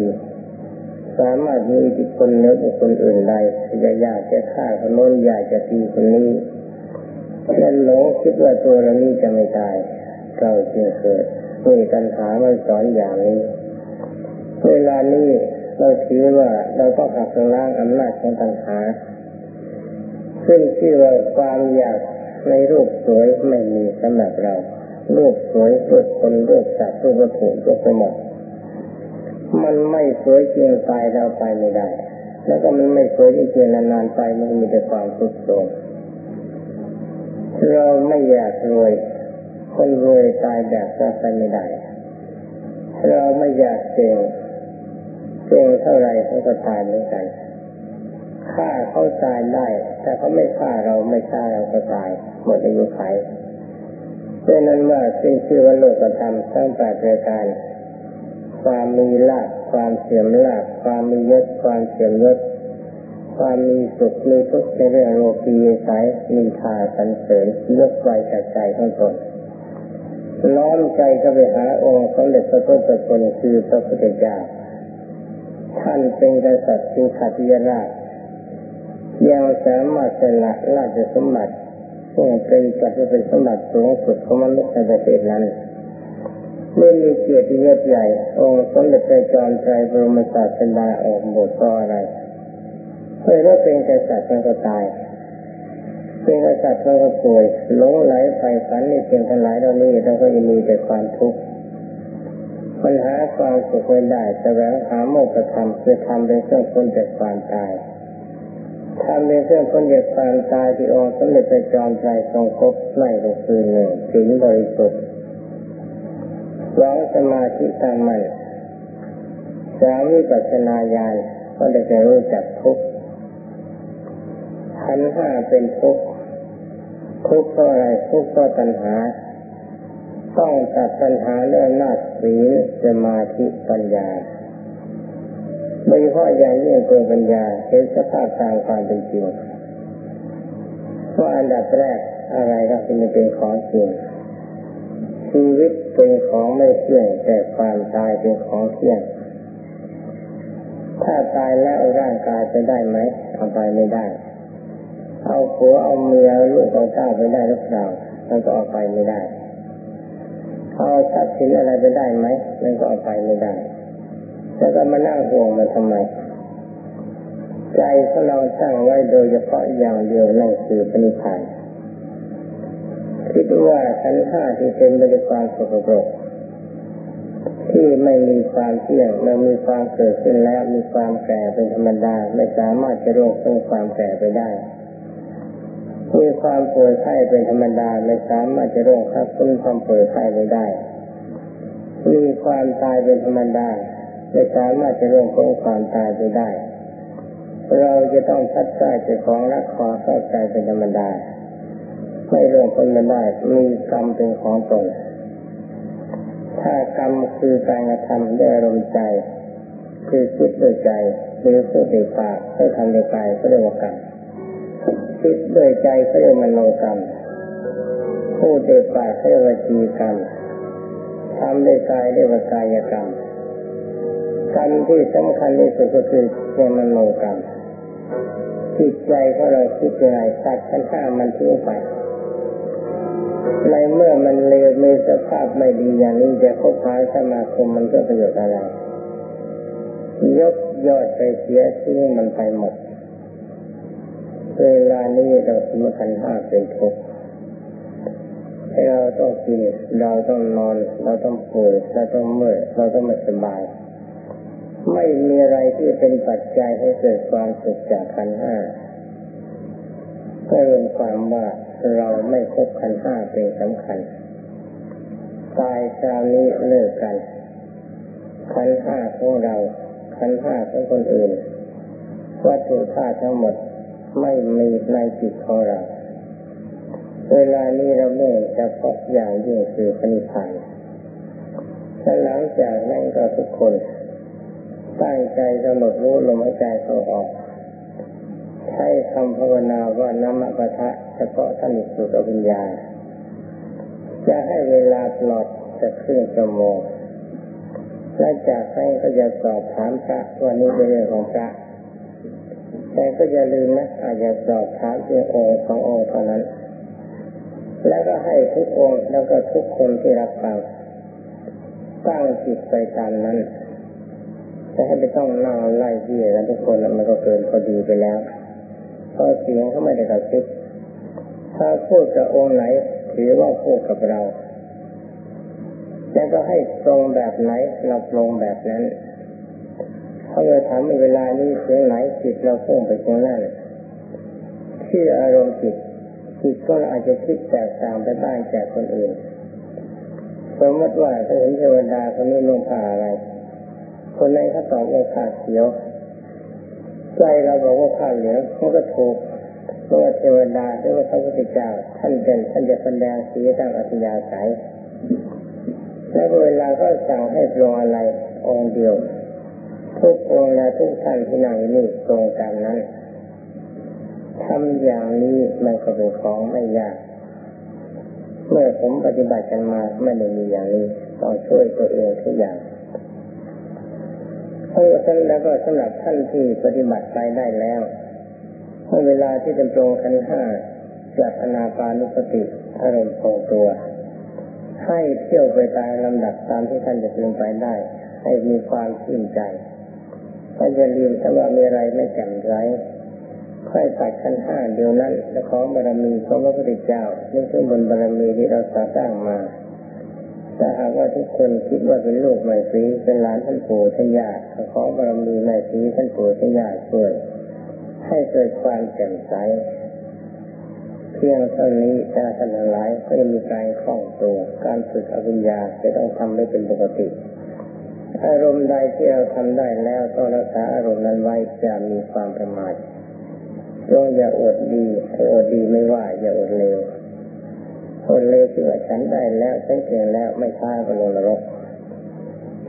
สามารถมีอิทธิพลเหนือบุคคลอื่นใดจะอยากจะฆ่าคนโน้นอยากจะตีคนนี้เช่นหลงคิดว่าตัวเรานี้จะไม่ตายเราจึงเกิดมีปัญหามันสอนอย่างนี้ เวลานี้ เราถือว่าเราต้องหักล้างอำนาจของตัณหาซึ่งที่ว่าความอยากในรูปสวยไม่มีสำหรับเรา รูปสวยรูปคนรูปสัตว์รูปวัตถุรูปสมบัติมันไม่สวยจริงตายเราไปไม่ได้ แล้วก็มันไม่สวยจริงนานๆไปมันมีแต่ความทุกข์โศกเราไม่อยากรวย คนรวยตายแบบก็ไปไม่ได้ เราไม่อยากเก่ง เก่งเท่าไรเขาก็ตายเหมือนกันฆ่าเขาตายได้ แต่เขาไม่ฆ่าเราไม่ฆ่าเราก็ตายหมดอายุไขเพราะนั้นว่าสิ่งที่ว่าโลกธรรมสร้างแปดประการ ความมีลาภความเสื่อมลาภความมียศความเสื่อมยศความมีสุขมีทุกข์ในเรื่องโลกีสายมีทาสันเสริญยกไว้จากใจทั้งตนล้อมใจเข้าไปหาองค์สมเด็จพระพุทธเจ้าคือพระพุทธเจ้า ท่านเป็นกษัตริย์คือขัตยราชยังสามารถสละราชสมบัติซึ่งเป็นจัดเป็นสมบัติสูงสุดของมนุษย์ในประเทศนั้นเมื่อมีเกียรติยศใหญ่องค์สมเด็จพระจอมไตรบรมศาสดาออกบทก็อะไรเคยว่าเป็นกษัตริย์ก็ตายเป็นกษัตริย์ก็ป่วยหลงไหลไปฝันในเพียงทั้งหลายเหล่านี้เราก็ยังมีแต่ความทุกข์ ปัญหาความสุขไม่ได้แสวงหาโมกขธรรมคือทำเป็นเครื่องพ้นจากความตายทำเป็นเครื่องพ้นจากความตายที่องค์สมเด็จพระจอมไตรทรงครบไม่ก็คือหนึ่งถึงบริสุทธิ์สองสมาธิตั้งมั่นสามวิปัสสนาญาณก็ได้จะรู้จักทุกข์ขันห้าเป็นทุกข์ทุกข์เพราะอะไรทุกข์เพราะตัณหา ต้องตัดปัญหาเรื่องนาศีลสมาธิปัญญาโดยเฉพาะอย่างยิ่งตัวปัญญาเห็นสภาพตามความเป็นจริงว่าอันดับแรกอะไรก็เป็นเป็นของจริงชีวิตเป็นของไม่เที่ยงแต่ความตายเป็นของเที่ยง ถ้าตายแล้วร่างกายจะได้ไหมเอาไปไม่ได้ เอาผัวเอาเมียลูกเอาเจ้าไปได้หรือเปล่ามันก็เอาไปไม่ได้ เอาทรัพย์สินอะไรไปได้ไหมมันก็เอาไปไม่ได้ แล้วก็มานั่งห่วงมันทำไม ใจของเราตั้งไว้โดยเฉพาะอย่างเดียวนั่นคือปณิพานคิดว่าขันห้าที่เป็นบริความสกปรกที่ไม่มีความเที่ยงเรามีความเกิดขึ้นแล้วมีความแก่เป็นธรรมดา ไม่สามารถจะร่วงพ้นความแก่ไปได้ มีความป่วยไข้เป็นธรรมดาไม่สามารถจะร่วงพ้นความป่วยไข้ไปได้ มีความตายเป็นธรรมดาไม่สามารถจะร่วงพ้นความตายไปได้ เราจะต้องพัดใจเจ้าของรักขอเข้าใจเป็นธรรมดา ไม่ร่วงพ้นไม่ได้ มีกรรมเป็นของตน ถ้ากรรมคือการกระทำด้วยอารมณ์ใจ คือคิดด้วยใจหรือพูดด้วยปากให้ทำด้วยกายก็เรียกว่ากรรม คิดด้วยใจเรียกมโนกรรมพูดด้วยปากเรียกว่าจีกรรมทำด้วยกายเรียกว่ากายกรรมกรรมที่สำคัญที่สุดก็คือเรื่อมโนกรรมจิตใจของเราคิดยังไงตัดขันห้ามันทิ้งไปในเมื่อมันเลวมีสภาพไม่ดีอย่างนี้จะคบหาสมาคมมันก็ประโยชน์อะไร ยกยอดไปเสียทิ้งมันไปหมด เวลานี้เราสมคัญห้าเป็นทุกข์เราต้องกิน เราต้องนอน เราต้องป่วยเราต้องเมื่อยเราต้องไม่สบาย ไม่มีอะไรที่เป็นปัจจัยให้เกิดความสุขจากขันห้าก็เป็นความว่าเราไม่คบขันห้าเป็นสำคัญ ตายคราวนี้เลิกกัน ขันห้าของเรา ขันห้าของคนอื่นวัตถุธาตุทั้งหมด ไม่มีในจิตของเรา เวลานี้เราเมื่อจะพบอย่างยิ่งคือพนิพพานและหลังจากนั้นก็ทุกคนตั้งใจกำหนดรู้ลมหายใจเข้าออกใช้คำภาวนาว่านัมปะทะเฉพาะท่านสุตวิญญาณจะให้เวลาปลอดจะครึ่งชั่วโมงและจากนั้นก็จะสอบถามพระวันนี้เป็นเรื่องของพระ แต่ก็อย่าลืมนะอาจจะสอบถามเพียงองค์สององค์เท่านั้น แล้วก็ให้ทุกองค์แล้วก็ทุกคนที่รับฟังตั้งจิตไปตามนั้นแต่ให้ไม่ต้องนั่งไล่เบี้ยกันทุกคนมันก็เกินพอดีไปแล้วพอเสียงเขาไม่ได้กระซิบถ้าพูดกับองค์ไหนถือว่าพูดกับเราแล้วก็ให้ตรงแบบไหนเราตรงแบบนั้น เขาเลยถามเวลานี้เสียงไหนจิตเราพุ่งไปตรงนั้นที่อารมณ์จิตจิตก็อาจจะคิดแตกต่างไปบ้างจากคนอื่น สมมติว่าถ้าเห็นเทวดาคนนี้ลงผ่าอะไร คนนั้นเขาตอบว่าขาเขียว ใจเราบอกว่าข้าเหลืองมันก็ถูกเพราะว่าเทวดาหรือว่าพระพุทธเจ้าท่านเป็นท่านจะแสดงสีตามอัธยาศัยแล้วเวลาก็สั่งให้ปรงอะไรองเดียว ทุกองและทุกท่านที่นั่งนี่ตรงกันนั้นทำอย่างนี้มันก็เป็นของไม่ยาก เมื่อผมปฏิบัติกันมาไม่ได้มีอย่างนี้ต้องช่วยตัวเองทุกอย่างเพราะฉะนั้นแล้วก็สำหรับท่านที่ปฏิบัติไปได้แล้วเมื่อเวลาที่เป็นตรงขันห้าจากอนาปานุสติอารมณ์ของตัว ให้เที่ยวไปตามลำดับตามที่ท่านจะพึงไปได้ ให้มีความชื่นใจ ก็อย่าลืมถ้าว่ามีอะไรไม่แจ่ไรค่อยตัดขั้นห้าเดียวนั้นและของบารมีของพระพุทธเจ้านี่คือบนบารมีที่เราสร้างมาถ้าหากว่าทุกคนคิดว่าเป็นลูกไม่ซีเป็นหลานท่านปู่ท่านย่าขอบารมีไม่ซีท่านปู่ท่านย่าช่วย ให้เกิดความแจ่มใสเพียงเท่านี้ถ้าท่านหลายก็จะมีการคล่องตัวการฝึกอวิญญาจะต้องทำได้เป็นปกติ อารมณ์ใดที่เราทำได้แล้วต้องรักษาอารมณ์นั้นไว้จะมีความประมาทจงอย่าอดดีไอ้อดดีไม่ว่าอย่าอดเลวอดเลวที่ว่าฉันได้แล้วฉันเก่งแล้วไม่ช้าก็ลงนรก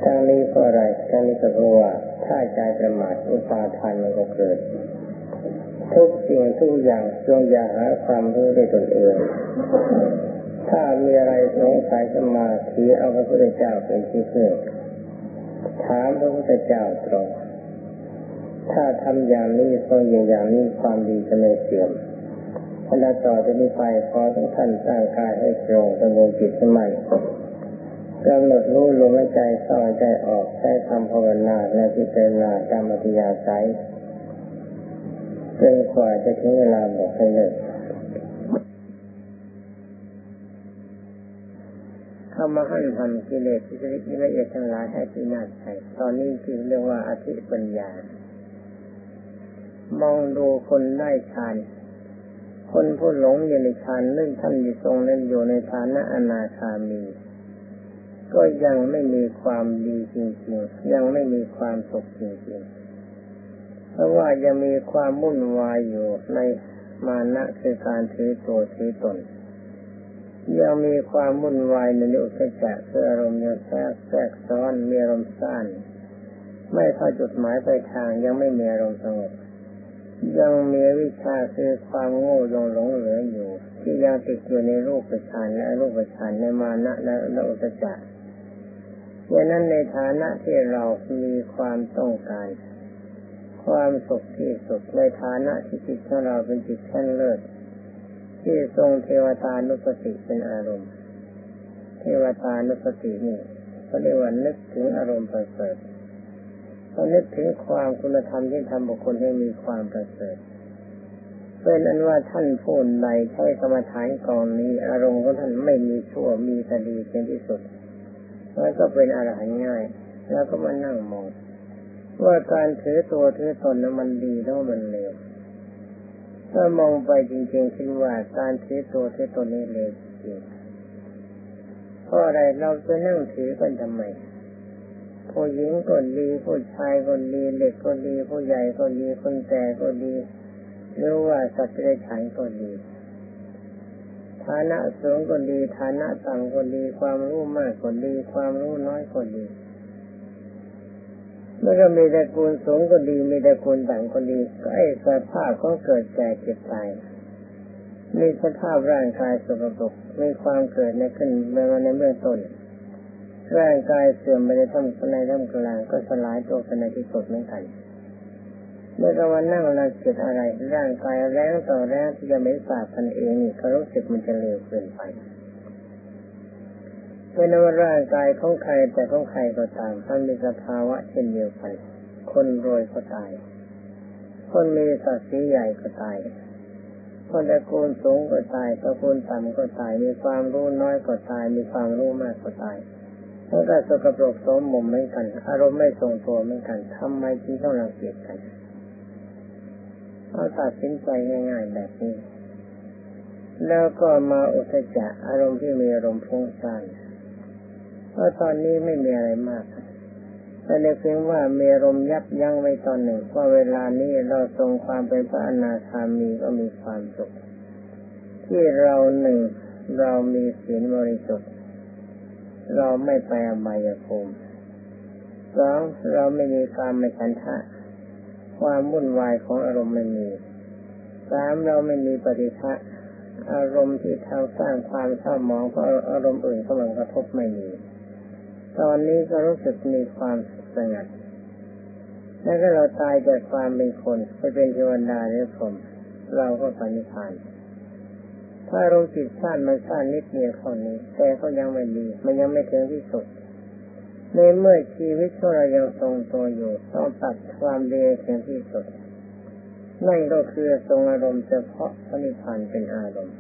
ทั้งนี้เพราะอะไรทั้งนี้ก็เพราะว่าถ้าใจประมาทอุปาทานมันก็เกิดทุกสิ่งทุกอย่างจงอย่าหาความรู้ด้วยตนเอง ถ้ามีอะไรสงสัยขึ้นมาถือเอาพระพุทธเจ้าเป็นที่พึ่ง ถามพระพุทธเจ้าตรงถ้าทำอย่างนี้ทรงอย่างนี้ความดีจะไม่เสื่อมขณะต่อจากนี้ไปขอทุกท่านตั้งกายให้ตรงดำเนินจิตสมัยกำหนดรู้ลมหายใจเข้าใจออกใช้คำภาวนาและพิจารณาตามอัธยาศัยจนกว่าจะถึงเวลาบอกให้เลิก เข้ามาให้ทำกิเลสที่ละเอียดทั้งหลายให้ที่น่าใจตอนนี้คือเรียกว่าอธิปัญญา มองดูคนได้ฌานคนผู้หลงอยู่ในฌานนึ่งท่านอยู่ทรงนั้นอยู่ในฐานะอนาคามี ก็ยังไม่มีความดีจริงๆ ยังไม่มีความสุขจริงๆ เพราะว่ายังมีความมุ่นวายอยู่ในมานะคือการถือตัวถือตน ยังมีความวุ่นวายในอุตจักคืออารมณ์ยังแทรกแทรกซ้อนมีอารมณ์สั้นไม่เข้าจุดหมายปลายทางยังไม่มีอารมณ์สงบยังมีวิชาคือความโง่ยังหลงเหลืออยู่ ที่ยังติดอยู่ในรูปประชานและรูปประชานในมานะและอุตจักดังนั้นในฐานะที่เรามีความต้องการความสุขที่สุดในฐานะที่จิตของเราเป็นจิตชั้นเลิศ ที่ทรงเทวตานุสติเป็นอารมณ์ เทวตานุสตินี่เขาเรียกว่านึกถึงอารมณ์ประเสริฐเขานึกถึงความคุณธรรมที่ทำบุคคลให้มีความประเสริฐเป็นอันว่าท่านผู้ใดใช้กรรมฐานกองนี้ อารมณ์ของท่านไม่มีชั่วมีคดีเป็นที่สุดแล้วก็เป็นอรหันต์ง่าย แล้วก็มานั่งมองว่าการถือตัวถือตนนั้นมันดีแล้วมันเลว ถ้ามองไปจริงๆคิดว่าการถือตัวถือตนนี้เลวจริงเพราะอะไรเราจะนั่งถือกันทำไมผู้หญิงก็ดีผู้ชายก็ดีเด็กก็ดีผู้ใหญ่ก็ดีคนแก่ก็ดีหรือว่าสัตว์เลี้ยงฉันก็ดีฐานะสูงก็ดีฐานะต่ำก็ดีความรู้มากก็ดีความรู้น้อยก็ดี แล้วก็มีแต่กูลสงก็ดีมีแต่กูลต่ำก็ดีก็ไอ้สภาพก็เกิดแก่เจ็บตายมีสภาพร่างกายสกปรกมีความเกิดในขึ้นมาในเบื้องต้นร่างกายเสื่อมไปในท่ามในท่ามกลางก็สลายตัวไปในที่สุดเหมือนกันเมื่อเราวันนั่งเราเกิดอะไร ร่างกายแรงต่อแรงที่จะไม่สาบพันเองเขารู้สึกมันจะเร็วเกินไป ไม่นว่าร่างกายของใครแต่ของใครก็ตามมันมีสภาวะเช่นเดียวกัน คนรวยก็ตาย คนมีศักดิ์ศรีใหญ่ก็ตาย คนตระกูลสูงก็ตายตระกูลต่ำก็ตาย มีความรู้น้อยก็ตาย มีความรู้มากก็ตายแล้วก็สกปรกสมมุมเหมือนกัน อารมณ์ไม่ทรงตัวเหมือนกันทำไมจึงต้องรังเกียจกันเอาตัดสินใจง่ายๆแบบนี้ แล้วก็มาอุตจะอารมณ์ที่มีอารมณ์พุ่งซ่าน เพราะตอนนี้ไม่มีอะไรมากแต่เพียงว่าเมีลมยับยั้งไว้ตอนหนึ่งว่าเวลานี้เราทรงความเป็นพระอนาคามีก็มีความสุขที่เราหนึ่งเรามีศีลบริสุทธิ์ เราไม่ไปอบายภูมิสองเราไม่มีการไม่ฉันทะ ความวุ่นวายของอารมณ์ไม่มีสามเราไม่มีปฏิฆะอารมณ์ที่ทำสร้างความเศร้าหมองเพราะอารมณ์อื่นกำลังกระทบไม่มี ตอนนี้ก็รู้สึกมีความสงัด แล้วก็เราตายจากความเป็นคนไปเป็นเทวดาหรือผม เราก็ปฏิพานถ้าลงจิตสั้นมันสั้นนิดเดียวเท่านี้ แต่ก็ยังไม่ดี มันยังไม่ถึงที่สุด ในเมื่อชีวิตของเรายังทรงตัวอยู่ ต้องตัดความเดีถึงที่สุด นั่นก็คือทรงอารมณ์เฉพาะพระนิพพานเป็นอารมณ์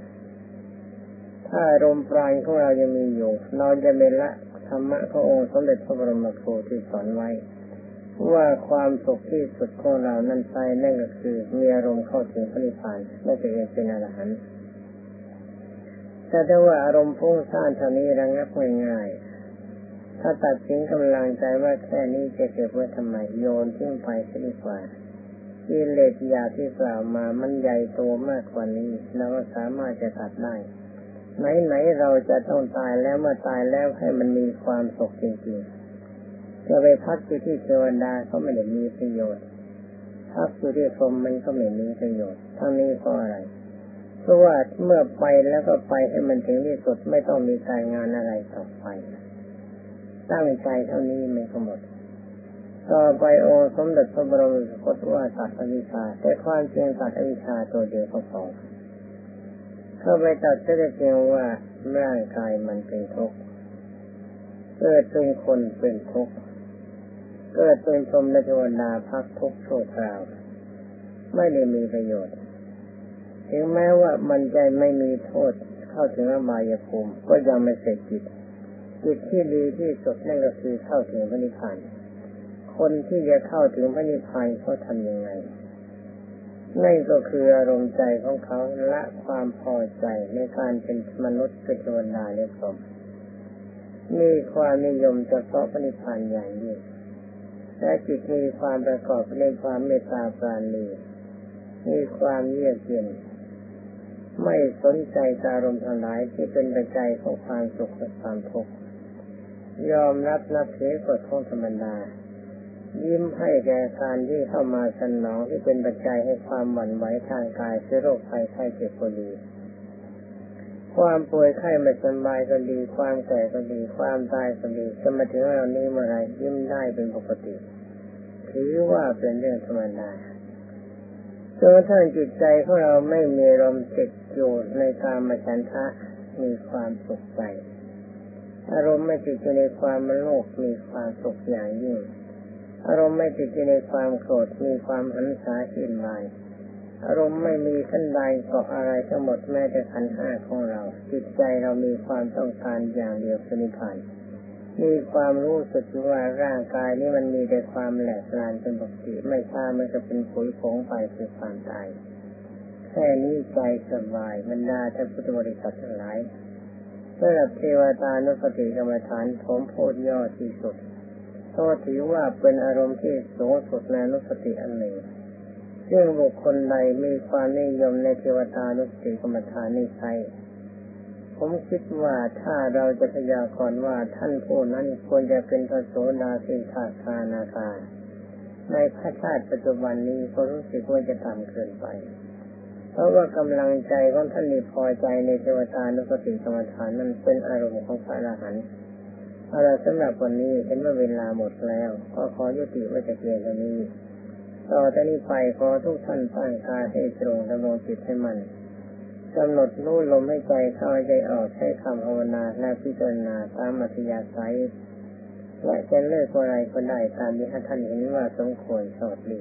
ถ้าอารมณ์ปลายของเรายังมีอยู่ เราจะเป็นละ รรมะขององค์สมเด็จพระบรมครูที่สอนไว้ ว่าความสุขที่สุดของเรานั้นไปนั่นก็คือมีอารมณ์เข้าถึงพระนิพพานไม่จะเองเป็นอรหันต์แต่ถ้าว่าอารมณ์พุ่งสร้างเท่านี้ระงับง่ายๆถ้าตัดสินกำลังใจว่าแค่นี้จะเก็บไว้ทำไมโยนทิ้งไปซะดีกว่ากิเลสอยากที่กล่าวมามันใหญ่โตมากกว่านี้เราก็สามารถจะตัดได้ ไหนๆเราจะต้องตายแล้วเมื่อตายแล้วให้มันมีความสุขจริงๆจะไปพักอยู่ที่เทวดาก็ไม่ได้มีประโยชน์พักอยู่ที่พรมมันก็ไม่มีประโยชน์ทั้งนี้เพราะอะไรเพราะว่าเมื่อไปแล้วก็ไปให้มันถึงที่สุดไม่ต้องมีการงานอะไรต่อไปตั้งใจเท่านี้ไม่ก็หมดต่อไปองค์สมเด็จพระบรมสุคตว่าตัดอวิชชาแต่ความจริงตัดอวิชชาตัวเดียวก็พอ เข้าไปตัดได้เพียงว่าร่างกายมันเป็นทุกข์เกิดเป็นคนเป็นทุกข์เกิดเป็นพรมและเทวดาพักทุกข์โชคราว ไม่ได้มีประโยชน์ ถึงแม้ว่ามันใจไม่มีโทษเข้าถึงอบายภูมิก็ยังไม่เสร็จจิตจิตที่ดีที่สุดนั่นก็คือเข้าถึงพระนิพพานคนที่จะเข้าถึงพระนิพพานเขาทำยังไง นั่นก็คืออารมณ์ใจของเขาละความพอใจในการเป็นมนุษย์เป็นเทวดาและพรหมมีความนิยมเฉพาะพระนิพพานอย่างยิ่งและจิตมีความประกอบในความเมตตาปราณีมีความเยือกเย็นไม่สนใจอารมณ์ทั้งหลายที่เป็นปัจจัยของความสุขและความทุกข์ยอมรับนับถือกฎของธรรมดา ยิ้มให้แก่การที่เข้ามาสนองที่เป็นปัจจัยให้ความหวั่นไหวทางกายคือโรคภัยไข้เจ็บก็ดี ความป่วยไข้ไม่สบายก็ดี ความแก่ก็ดี ความตายก็ดีจะมาถึงเรานี้เมื่อไรยิ้มได้เป็นปกติ ถือว่าเป็นเรื่องธรรมดาจนกระทั่งจิตใจของเราไม่มีลมติดอยู่ในการมาฉันทะมีความสุขใจอารมณ์ไม่ติดอยู่ในความโลภมีความสุขอย่างยิ่ง อารมณ์ไม่ติดอยู่ในความโกรธมีความหันษาอินลายอารมณ์ไม่มีขั้นใดเกาะอะไรทั้งหมดแม้แต่ขันห้าของเรา จิตใจเรามีความต้องการอย่างเดียวคือนิพพานมีความรู้สึกว่าร่างกายนี้มันมีแต่ความแหลกลานเป็นปกติไม่ช้ามันจะเป็นผลของไปคือความตายแค่นี้ใจสบายบรรดาท่านพุทธบริษัททั้งหลายสำหรับเทวตานุสติกรรมฐานผมพูดย่อที่สุด เพราะถือว่าเป็นอารมณ์ที่สูงสุดในนุสติอันหนึ่งซึ่งบุคคลใดมีความนิยมในเทวตานุสติกรรมฐานนี้ใช้ผมคิดว่าถ้าเราจะพยากรณ์ว่าท่านผู้นั้นควรจะเป็นพระโสดาสิทาคานาคาในพระชาติปัจจุบันนี้ก็รู้สึกว่าจะต่ำเกินไป เพราะว่ากำลังใจของท่านนี่พอใจในเทวตานุสติกรรมฐานนั้นเป็นอารมณ์ของพระอรหันต์ เอาละสำหรับวันนี้เห็นว่าเวลาหมดแล้ว ก็ขอยุติไว้แต่เพียงเท่านี้ ต่อจากนี้ไปขอทุกท่านตั้งกายให้ตรงดำรงจิตให้มันกำหนดรู้ลมให้ใจเข้าใจออกใช้คำภาวนาและพิจารณาตามมัธยาศัยและจะเลิกอะไรก็ได้ตามที่ท่านเห็นว่าสมควรสอดดี